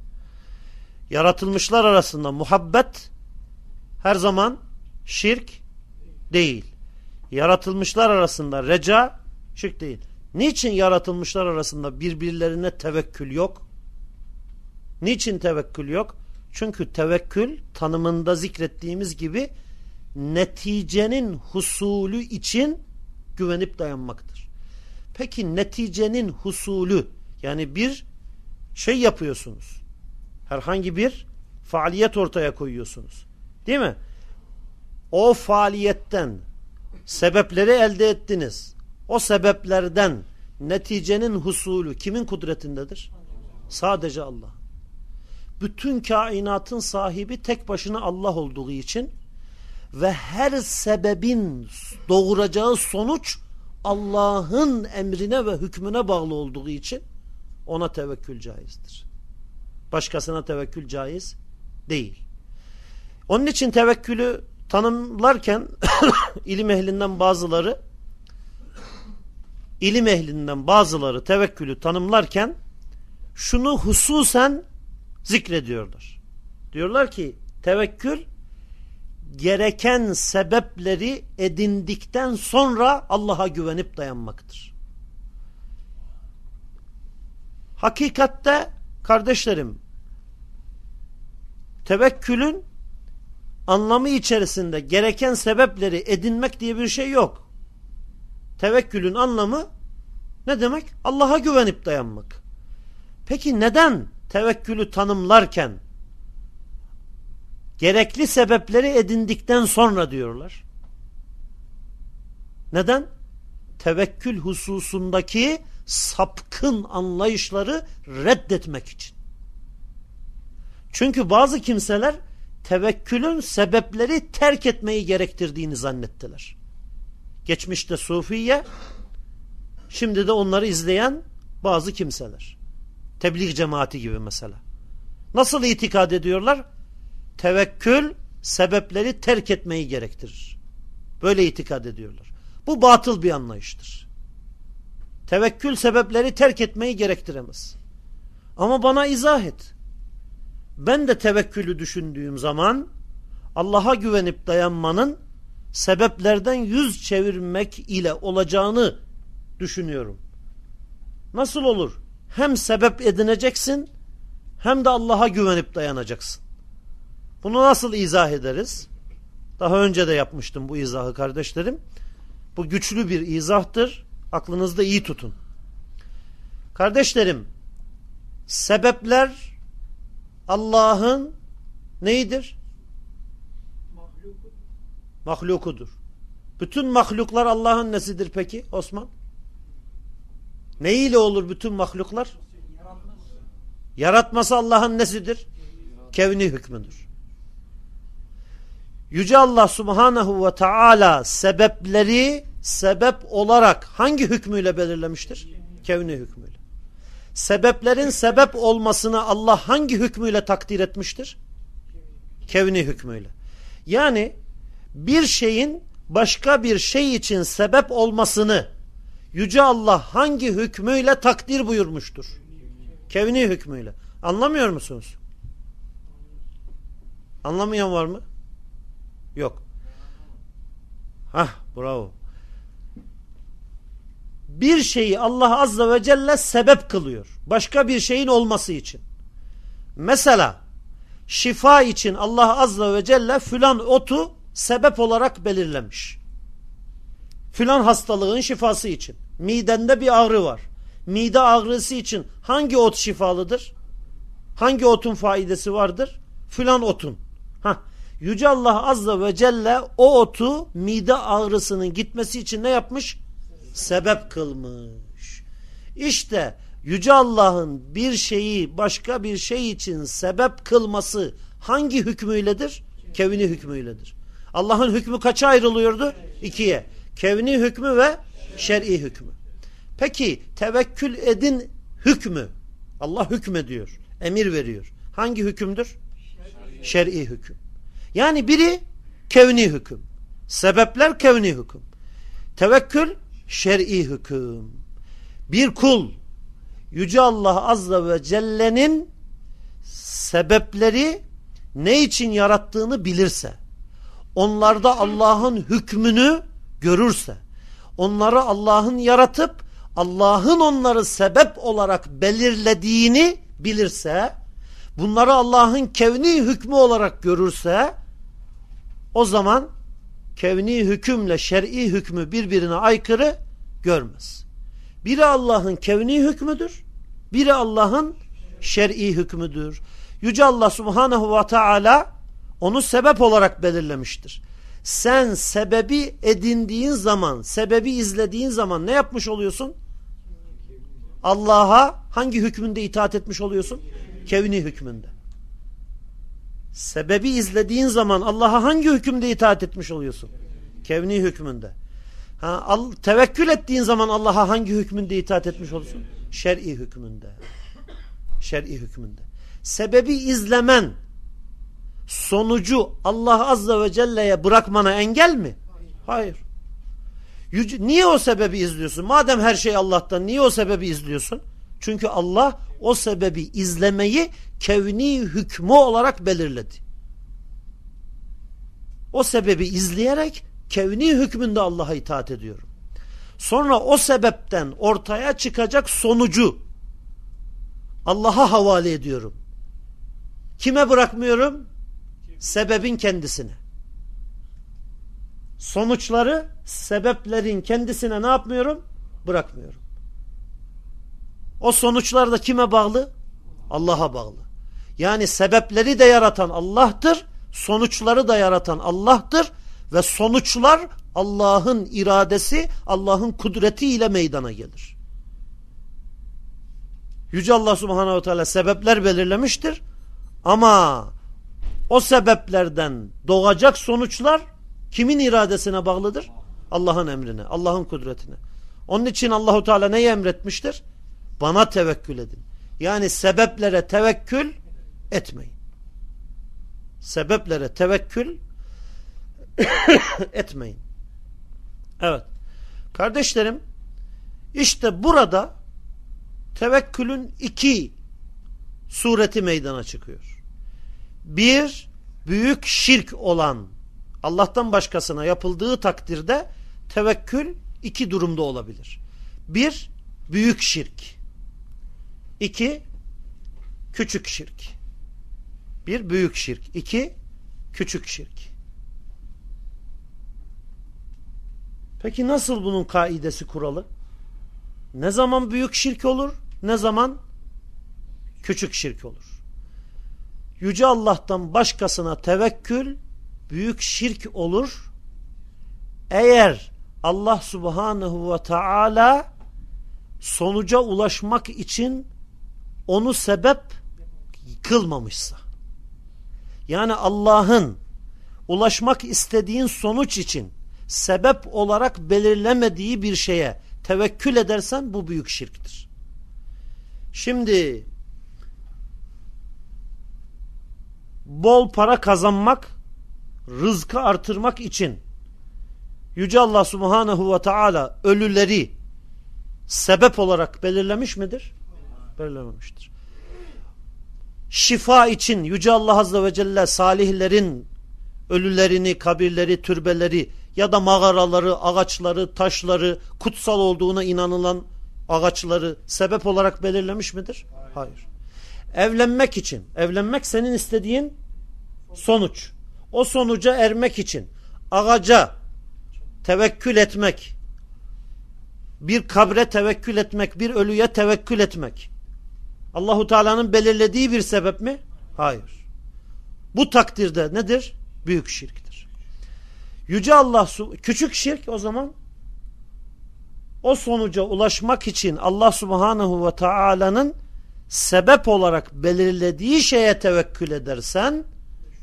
Yaratılmışlar arasında muhabbet her zaman şirk değil. Yaratılmışlar arasında reca şirk değil. Niçin yaratılmışlar arasında birbirlerine tevekkül yok? Niçin tevekkül yok? Çünkü tevekkül tanımında zikrettiğimiz gibi neticenin husulü için güvenip dayanmaktır. Peki neticenin husulü yani bir şey yapıyorsunuz. Herhangi bir faaliyet ortaya koyuyorsunuz. Değil mi? O faaliyetten sebepleri elde ettiniz. O sebeplerden neticenin husulü kimin kudretindedir? Sadece Allah. Bütün kainatın sahibi tek başına Allah olduğu için ve her sebebin doğuracağı sonuç Allah'ın emrine ve hükmüne bağlı olduğu için ona tevekkül caizdir. Başkasına tevekkül caiz değil. Onun için tevekkülü tanımlarken ilim ehlinden bazıları ilim ehlinden bazıları tevekkülü tanımlarken şunu hususen zikrediyorlar. Diyorlar ki tevekkül gereken sebepleri edindikten sonra Allah'a güvenip dayanmaktır. Hakikatte kardeşlerim tevekkülün anlamı içerisinde gereken sebepleri edinmek diye bir şey yok. Tevekkülün anlamı ne demek? Allah'a güvenip dayanmak. Peki neden tevekkülü tanımlarken gerekli sebepleri edindikten sonra diyorlar? Neden? Tevekkül hususundaki sapkın anlayışları reddetmek için. Çünkü bazı kimseler tevekkülün sebepleri terk etmeyi gerektirdiğini zannettiler. Geçmişte Sufiye, şimdi de onları izleyen bazı kimseler. Tebliğ cemaati gibi mesela. Nasıl itikad ediyorlar? Tevekkül sebepleri terk etmeyi gerektirir. Böyle itikad ediyorlar. Bu batıl bir anlayıştır. Tevekkül sebepleri terk etmeyi gerektiremez. Ama bana izah et. Ben de tevekkülü düşündüğüm zaman Allah'a güvenip dayanmanın sebeplerden yüz çevirmek ile olacağını düşünüyorum. Nasıl olur? Hem sebep edineceksin hem de Allah'a güvenip dayanacaksın. Bunu nasıl izah ederiz? Daha önce de yapmıştım bu izahı kardeşlerim. Bu güçlü bir izahtır. Aklınızda iyi tutun. Kardeşlerim, sebepler Allah'ın neydir? Mahluku. Mahlukudur. Bütün mahluklar Allah'ın nesidir peki Osman? Neyiyle olur bütün mahluklar? Yaratması. Yaratması Allah'ın nesidir? Kevni hükmüdür. Yüce Allah subhanahu ve taala sebepleri sebep olarak hangi hükmüyle belirlemiştir? Kevni hükmüyle. Sebeplerin sebep olmasını Allah hangi hükmüyle takdir etmiştir? Kevni hükmüyle. Yani bir şeyin başka bir şey için sebep olmasını Yüce Allah hangi hükmüyle takdir buyurmuştur? Kevni hükmüyle. Anlamıyor musunuz? Anlamayan var mı? Yok. Hah bravo. Bir şeyi Allah Azze ve Celle sebep kılıyor. Başka bir şeyin olması için. Mesela şifa için Allah Azze ve Celle filan otu sebep olarak belirlemiş. Filan hastalığın şifası için. Midende bir ağrı var. Mide ağrısı için hangi ot şifalıdır? Hangi otun faidesi vardır? Filan otun. Hah. Yüce Allah Azze ve Celle o otu mide ağrısının gitmesi için ne yapmış? Sebep kılmış. İşte Yüce Allah'ın bir şeyi başka bir şey için sebep kılması hangi hükmüyledir? Kevni hükmüyledir. Allah'ın hükmü kaça ayrılıyordu? İkiye. Kevni hükmü ve şer'i hükmü. Peki tevekkül edin hükmü. Allah hükmediyor. Emir veriyor. Hangi hükümdür? Şer'i hüküm. Yani biri kevni hüküm. Sebepler kevni hüküm. Tevekkül şer'i hüküm. Bir kul Yüce Allah Azze ve Celle'nin sebepleri ne için yarattığını bilirse, onlarda Allah'ın hükmünü görürse, onları Allah'ın yaratıp Allah'ın onları sebep olarak belirlediğini bilirse, bunları Allah'ın kevni hükmü olarak görürse, o zaman kevni hükümle şer'i hükmü birbirine aykırı görmez. Biri Allah'ın kevni hükmüdür, biri Allah'ın şer'i hükmüdür. Yüce Allah subhanehu ve teala onu sebep olarak belirlemiştir. Sen sebebi edindiğin zaman, sebebi izlediğin zaman ne yapmış oluyorsun? Allah'a hangi hükmünde itaat etmiş oluyorsun? Kevni hükmünde. Sebebi izlediğin zaman Allah'a hangi hükümde itaat etmiş oluyorsun? Kevni hükmünde. Ha, al, tevekkül ettiğin zaman Allah'a hangi hükmünde itaat etmiş olursun? Şer'i hükmünde. Şer'i hükmünde. Sebebi izlemen sonucu Allah Azze ve Celle'ye bırakmana engel mi? Hayır. Yüce, niye o sebebi izliyorsun? Madem her şey Allah'tan niye o sebebi izliyorsun? Çünkü Allah o sebebi izlemeyi kevni hükmü olarak belirledi. O sebebi izleyerek kevni hükmünde Allah'a itaat ediyorum. Sonra o sebepten ortaya çıkacak sonucu Allah'a havale ediyorum. Kime bırakmıyorum? Sebebin kendisine. Sonuçları sebeplerin kendisine ne yapmıyorum? Bırakmıyorum. O sonuçlar da kime bağlı? Allah'a bağlı. Yani sebepleri de yaratan Allah'tır, sonuçları da yaratan Allah'tır ve sonuçlar Allah'ın iradesi, Allah'ın kudretiyle meydana gelir. Yüce Allah Subhanahu Teala sebepler belirlemiştir ama o sebeplerden doğacak sonuçlar kimin iradesine bağlıdır? Allah'ın emrine, Allah'ın kudretine. Onun için Allahu Teala neyi emretmiştir? Bana tevekkül edin. Yani sebeplere tevekkül etmeyin. Sebeplere tevekkül etmeyin. Evet. Kardeşlerim işte burada tevekkülün iki sureti meydana çıkıyor. Bir, büyük şirk olan Allah'tan başkasına yapıldığı takdirde tevekkül iki durumda olabilir. Bir, büyük şirk. İki, küçük şirk. Bir, büyük şirk. İki, küçük şirk. Peki nasıl bunun kaidesi kuralı? Ne zaman büyük şirk olur? Ne zaman küçük şirk olur? Yüce Allah'tan başkasına tevekkül büyük şirk olur. eğer Allah subhanahu ve taala sonuca ulaşmak için onu sebep kılmamışsa yani Allah'ın ulaşmak istediğin sonuç için sebep olarak belirlemediği bir şeye tevekkül edersen bu büyük şirktir. Şimdi bol para kazanmak, rızkı artırmak için Yüce Allah Subhanahu ve Teala ölüleri sebep olarak belirlemiş midir? Belirlememiştir. Şifa için Yüce Allah Azze ve Celle salihlerin ölülerini, kabirleri, türbeleri ya da mağaraları, ağaçları, taşları, kutsal olduğuna inanılan ağaçları sebep olarak belirlemiş midir? Hayır. Evlenmek için, evlenmek senin istediğin sonuç. O sonuca ermek için ağaca tevekkül etmek, bir kabre tevekkül etmek, bir ölüye tevekkül etmek. Allahu Teala'nın belirlediği bir sebep mi? Hayır. Bu takdirde nedir? Büyük şirktir. Yüce Allah küçük şirk o zaman o sonuca ulaşmak için Allah Subhanahu ve Taala'nın sebep olarak belirlediği şeye tevekkül edersen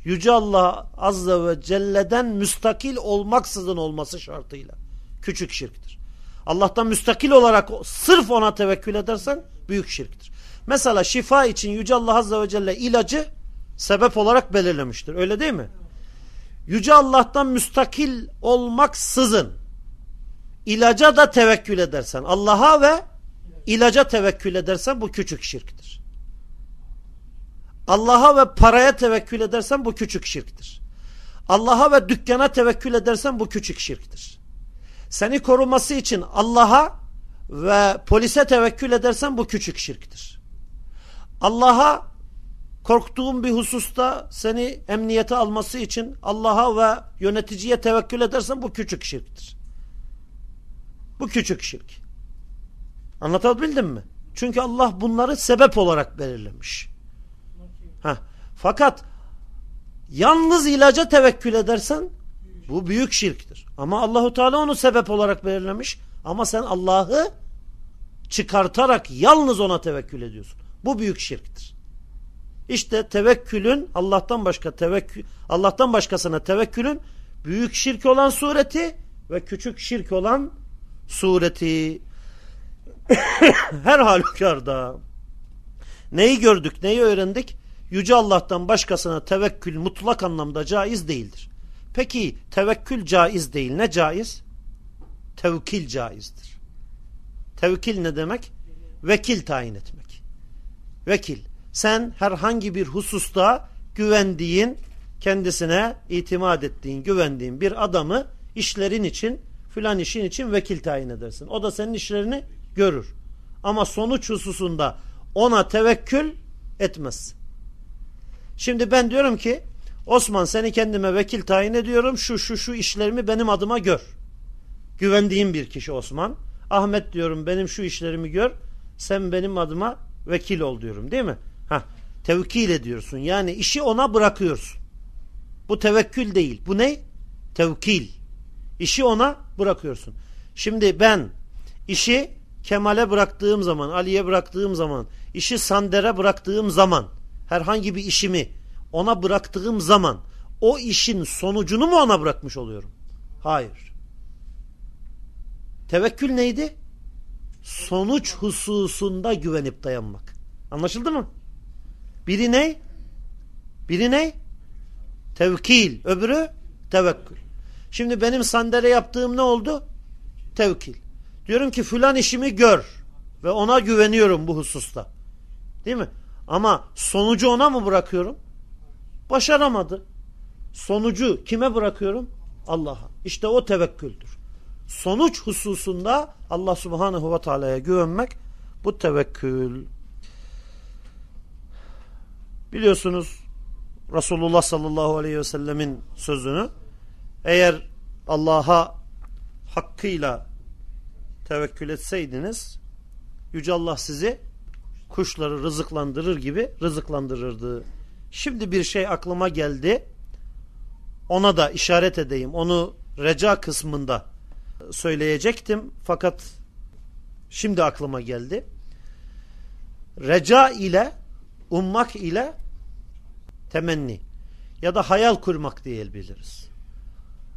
Yüce Allah Azze ve Celle'den müstakil olmaksızın olması şartıyla küçük şirktir. Allah'tan müstakil olarak sırf ona tevekkül edersen büyük şirktir. Mesela şifa için Yüce Allah Azze ve Celle ilacı sebep olarak belirlemiştir. Öyle değil mi? Yüce Allah'tan müstakil olmaksızın ilaca da tevekkül edersen Allah'a ve ilaca tevekkül edersen bu küçük şirktir. Allah'a ve paraya tevekkül edersen bu küçük şirktir. Allah'a ve dükkana tevekkül edersen bu küçük şirktir. Seni koruması için Allah'a ve polise tevekkül edersen bu küçük şirktir. Allah'a korktuğun bir hususta seni emniyete alması için Allah'a ve yöneticiye tevekkül edersen bu küçük şirktir. Bu küçük şirk. Anlatabildim mi? Çünkü Allah bunları sebep olarak belirlemiş. Heh. Fakat yalnız ilaca tevekkül edersen bu büyük şirktir. Ama Allahu Teala onu sebep olarak belirlemiş. Ama sen Allah'ı çıkartarak yalnız ona tevekkül ediyorsun. Bu büyük şirktir. İşte tevekkülün Allah'tan başka tevekkül Allah'tan başkasına tevekkülün büyük şirk olan sureti ve küçük şirk olan sureti. Her halükarda neyi gördük, neyi öğrendik? Yüce Allah'tan başkasına tevekkül mutlak anlamda caiz değildir. Peki tevekkül caiz değil. Ne caiz? Tevkil caizdir. Tevkil ne demek? Vekil tayin etmek. Vekil. Sen herhangi bir hususta güvendiğin, kendisine itimat ettiğin, güvendiğin bir adamı işlerin için, filan işin için vekil tayin edersin. O da senin işlerini görür. Ama sonuç hususunda ona tevekkül etmez. Şimdi ben diyorum ki Osman seni kendime vekil tayin ediyorum. Şu şu şu işlerimi benim adıma gör. Güvendiğim bir kişi Osman. Ahmet diyorum benim şu işlerimi gör. Sen benim adıma vekil ol diyorum değil mi? Heh, tevkil ediyorsun. Yani işi ona bırakıyorsun. Bu tevekkül değil. Bu ne? Tevkil. İşi ona bırakıyorsun. Şimdi ben işi Kemal'e bıraktığım zaman, Ali'ye bıraktığım zaman, işi Sander'e bıraktığım zaman, herhangi bir işimi ona bıraktığım zaman o işin sonucunu mu ona bırakmış oluyorum? Hayır. Tevekkül neydi? Sonuç hususunda güvenip dayanmak. Anlaşıldı mı? Biri ne? Biri ne? Tevkil. Öbürü tevekkül. Şimdi benim sandere yaptığım ne oldu? Tevkil. Diyorum ki filan işimi gör. Ve ona güveniyorum bu hususta. Değil mi? Ama sonucu ona mı bırakıyorum? Başaramadı. Sonucu kime bırakıyorum? Allah'a. İşte o tevekküldür. Sonuç hususunda Allah subhanehu ve teala'ya güvenmek bu tevekkül. Biliyorsunuz Resulullah sallallahu aleyhi ve sellemin sözünü eğer Allah'a hakkıyla tevekkül etseydiniz Yüce Allah sizi kuşları rızıklandırır gibi rızıklandırırdı. Şimdi bir şey aklıma geldi. Ona da işaret edeyim. Onu reca kısmında söyleyecektim fakat şimdi aklıma geldi. Reca ile ummak ile temenni ya da hayal kurmak diyebiliriz.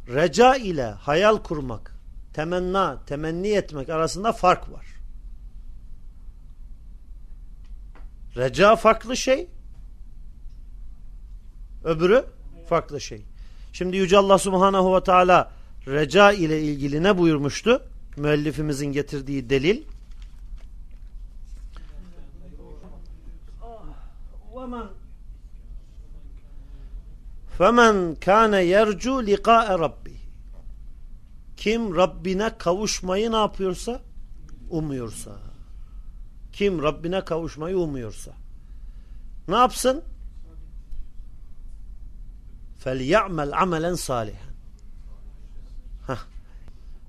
Reca ile hayal kurmak, temenna, temenni etmek arasında fark var. Reca farklı şey, öbürü farklı şey. Şimdi Yüce Allah Subhanahu ve Teala reca ile ilgili ne buyurmuştu? Müellifimizin getirdiği delil. وَمَنْ فَمَنْ كَانَ يَرْجُوا لِقَاءَ رَبِّهِ Kim Rabbine kavuşmayı ne yapıyorsa? Umuyorsa. Kim Rabbine kavuşmayı umuyorsa. Ne yapsın? فَلْيَعْمَلْ عَمَلًا صَالِحًا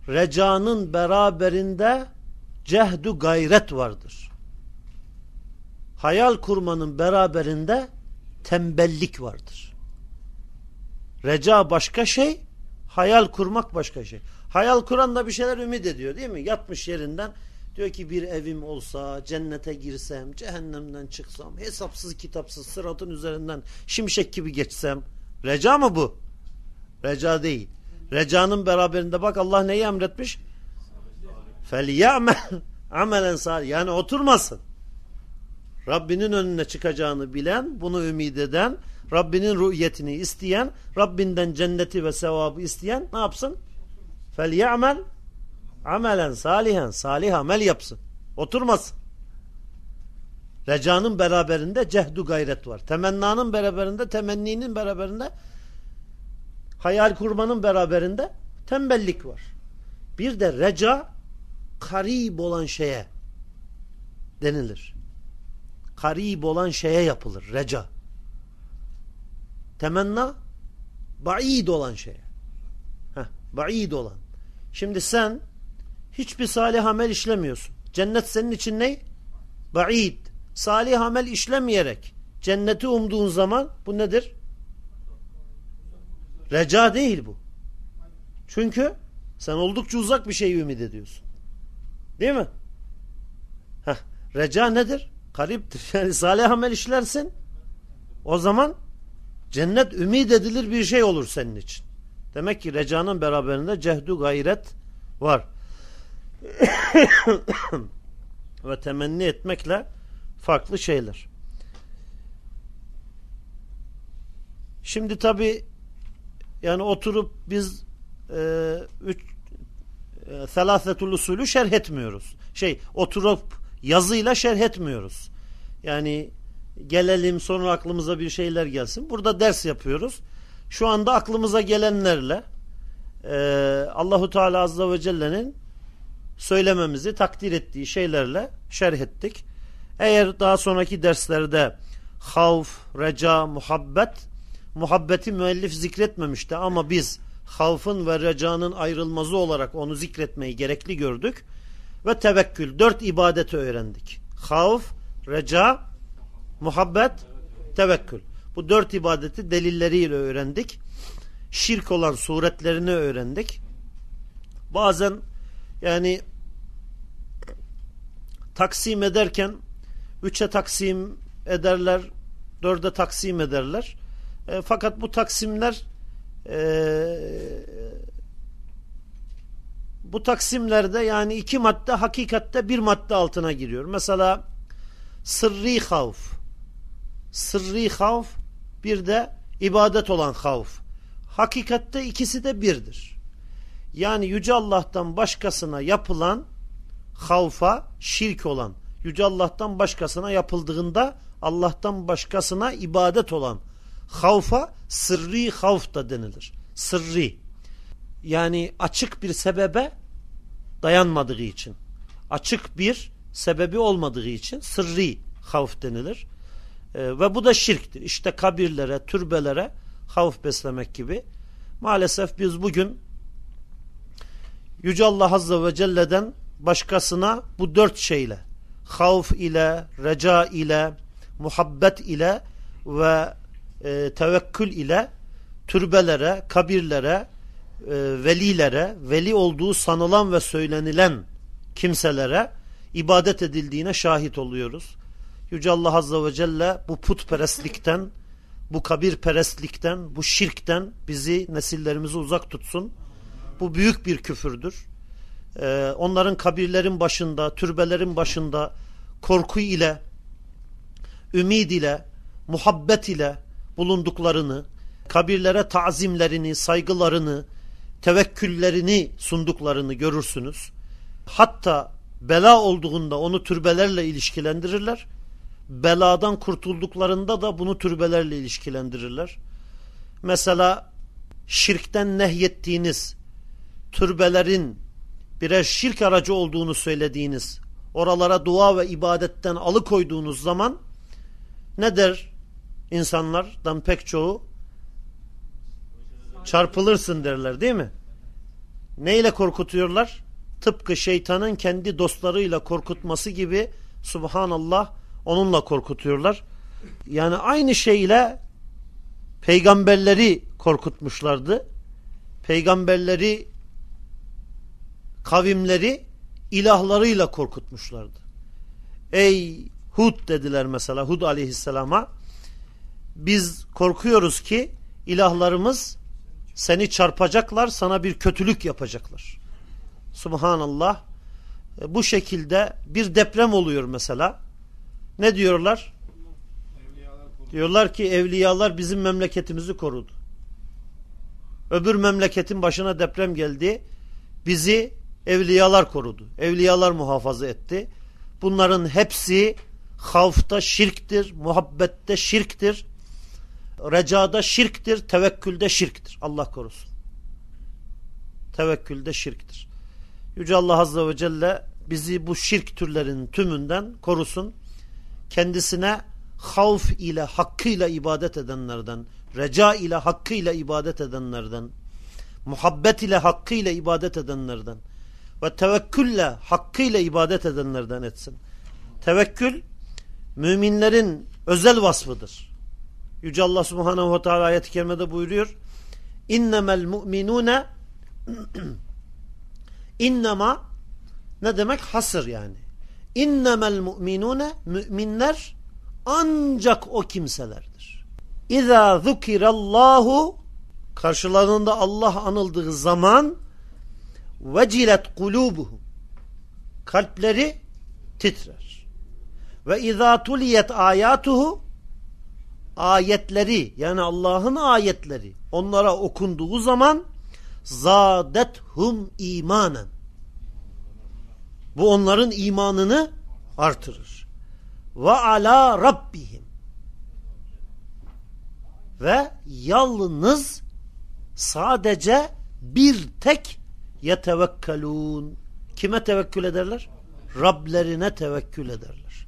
Recanın beraberinde cehdu gayret vardır. Hayal kurmanın beraberinde tembellik vardır. Reca başka şey, hayal kurmak başka şey. Hayal kuran da bir şeyler ümit ediyor değil mi? Yatmış yerinden diyor ki bir evim olsa, cennete girsem, cehennemden çıksam, hesapsız kitapsız sıratın üzerinden şimşek gibi geçsem. Reca mı bu? Reca değil. Recanın beraberinde bak Allah neyi emretmiş? Felyame amelen sar. Yani oturmasın. Rabbinin önüne çıkacağını bilen, bunu ümid eden, Rabbinin rüyetini isteyen, Rabbinden cenneti ve sevabı isteyen ne yapsın? Felyamel amelen salihen. Salih amel yapsın. Oturmasın. Recanın beraberinde cehdu gayret var. Temennanın beraberinde, temenninin beraberinde hayal kurmanın beraberinde tembellik var. Bir de reca karib olan şeye denilir. Karib olan şeye yapılır reca. Temenna baid olan şeye. Heh, baid olan. Şimdi sen hiçbir salih amel işlemiyorsun. Cennet senin için ne? Baid. Salih amel işlemeyerek cenneti umduğun zaman bu nedir? Reca değil bu. Çünkü sen oldukça uzak bir şey ümit ediyorsun. Değil mi? Heh, reca nedir? Kariptir. Yani salih amel işlersin. O zaman cennet ümit edilir bir şey olur senin için. Demek ki recanın beraberinde cehdu gayret var. Ve temenni etmekle farklı şeyler. Şimdi tabi yani oturup biz e, üç e, selâfetul usulü şerh etmiyoruz. Şey oturup yazıyla şerh etmiyoruz. Yani gelelim sonra aklımıza bir şeyler gelsin. Burada ders yapıyoruz. Şu anda aklımıza gelenlerle e, Allahu Teala Azze ve Celle'nin söylememizi takdir ettiği şeylerle şerh ettik. Eğer daha sonraki derslerde havf, reca, muhabbet muhabbeti müellif zikretmemişti ama biz havfın ve recanın ayrılmazı olarak onu zikretmeyi gerekli gördük. Ve tevekkül. Dört ibadeti öğrendik. Havf, reca, muhabbet, tevekkül. Bu dört ibadeti delilleriyle öğrendik. Şirk olan suretlerini öğrendik. Bazen yani taksim ederken üçe taksim ederler, dörde taksim ederler. E, fakat bu taksimler e, bu taksimlerde yani iki madde hakikatte bir madde altına giriyor. Mesela sırrı havf sırrı havf bir de ibadet olan havf. Hakikatte ikisi de birdir. Yani Yüce Allah'tan başkasına yapılan havfa şirk olan Yüce Allah'tan başkasına yapıldığında Allah'tan başkasına ibadet olan havfa sırrı havf da denilir. Sırrı. Yani açık bir sebebe dayanmadığı için. Açık bir sebebi olmadığı için sırrı havf denilir. E, ve bu da şirktir. İşte kabirlere, türbelere havf beslemek gibi. Maalesef biz bugün Yüce Allah Azze ve Celle'den başkasına bu dört şeyle havf ile, reca ile, muhabbet ile ve e, tevekkül ile türbelere, kabirlere, e, velilere, veli olduğu sanılan ve söylenilen kimselere ibadet edildiğine şahit oluyoruz. Yüce Allah Azze ve Celle bu putperestlikten, bu kabirperestlikten, bu şirkten bizi, nesillerimizi uzak tutsun. Bu büyük bir küfürdür. Ee, onların kabirlerin başında, türbelerin başında korku ile, ümid ile, muhabbet ile bulunduklarını, kabirlere tazimlerini, saygılarını, tevekküllerini sunduklarını görürsünüz. Hatta bela olduğunda onu türbelerle ilişkilendirirler. Beladan kurtulduklarında da bunu türbelerle ilişkilendirirler. Mesela şirkten nehyettiğiniz türbelerin birer şirk aracı olduğunu söylediğiniz, oralara dua ve ibadetten alıkoyduğunuz zaman ne der insanlardan pek çoğu? Çarpılırsın derler değil mi? Neyle korkutuyorlar? Tıpkı şeytanın kendi dostlarıyla korkutması gibi subhanallah onunla korkutuyorlar. Yani aynı şeyle peygamberleri korkutmuşlardı. Peygamberleri kavimleri ilahlarıyla korkutmuşlardı. Ey Hud dediler mesela Hud aleyhisselama biz korkuyoruz ki ilahlarımız seni çarpacaklar sana bir kötülük yapacaklar. Subhanallah e, bu şekilde bir deprem oluyor mesela. Ne diyorlar? Diyorlar ki evliyalar bizim memleketimizi korudu. Öbür memleketin başına deprem geldi. Bizi evliyalar korudu. Evliyalar muhafaza etti. Bunların hepsi havfta şirktir, muhabbette şirktir, recada şirktir, tevekkülde şirktir. Allah korusun. Tevekkülde şirktir. Yüce Allah Azze ve Celle bizi bu şirk türlerinin tümünden korusun. Kendisine havf ile hakkıyla ibadet edenlerden, reca ile hakkıyla ibadet edenlerden, muhabbet ile hakkıyla ibadet edenlerden ve tevekkülle hakkıyla ibadet edenlerden etsin. Tevekkül müminlerin özel vasfıdır. Yüce Allah Subhanahu ve Teala ayet-i kerimede buyuruyor. İnnemel mu'minune innema ne demek? Hasır yani. İnnemel mu'minune müminler ancak o kimselerdir. İza zukirallahu karşılarında Allah anıldığı zaman vecilet kulubuhum kalpleri titrer. Ve izâ tuliyet ayatuhu ayetleri yani Allah'ın ayetleri onlara okunduğu zaman zadethum imanen bu onların imanını artırır. Ve ala rabbihim ve yalnız sadece bir tek yetevekkelun kime tevekkül ederler? Rablerine tevekkül ederler.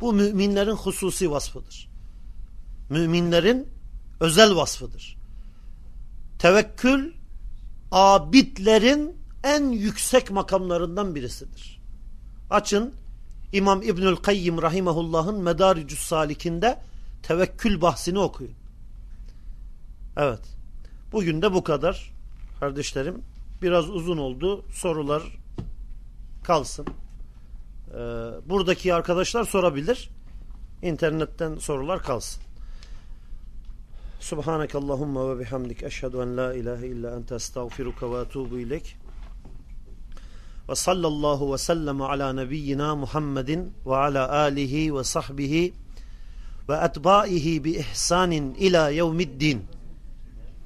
Bu müminlerin hususi vasfıdır. Müminlerin özel vasfıdır. Tevekkül abidlerin en yüksek makamlarından birisidir. Açın İmam İbnül Kayyim Rahimahullah'ın Medaricus Salik'inde tevekkül bahsini okuyun. Evet. Bugün de bu kadar. Kardeşlerim biraz uzun oldu. Sorular kalsın. Ee, buradaki arkadaşlar sorabilir. İnternetten sorular kalsın. Subhaneke Allahumma ve bihamdik eşhedü en la ilahe illa ente estağfiruka ve etubu ilek. Ve sallallahu ve sellem ala nebiyyina Muhammedin ve ala alihi ve sahbihi ve etbaihi bi ihsanin ila yevmiddin.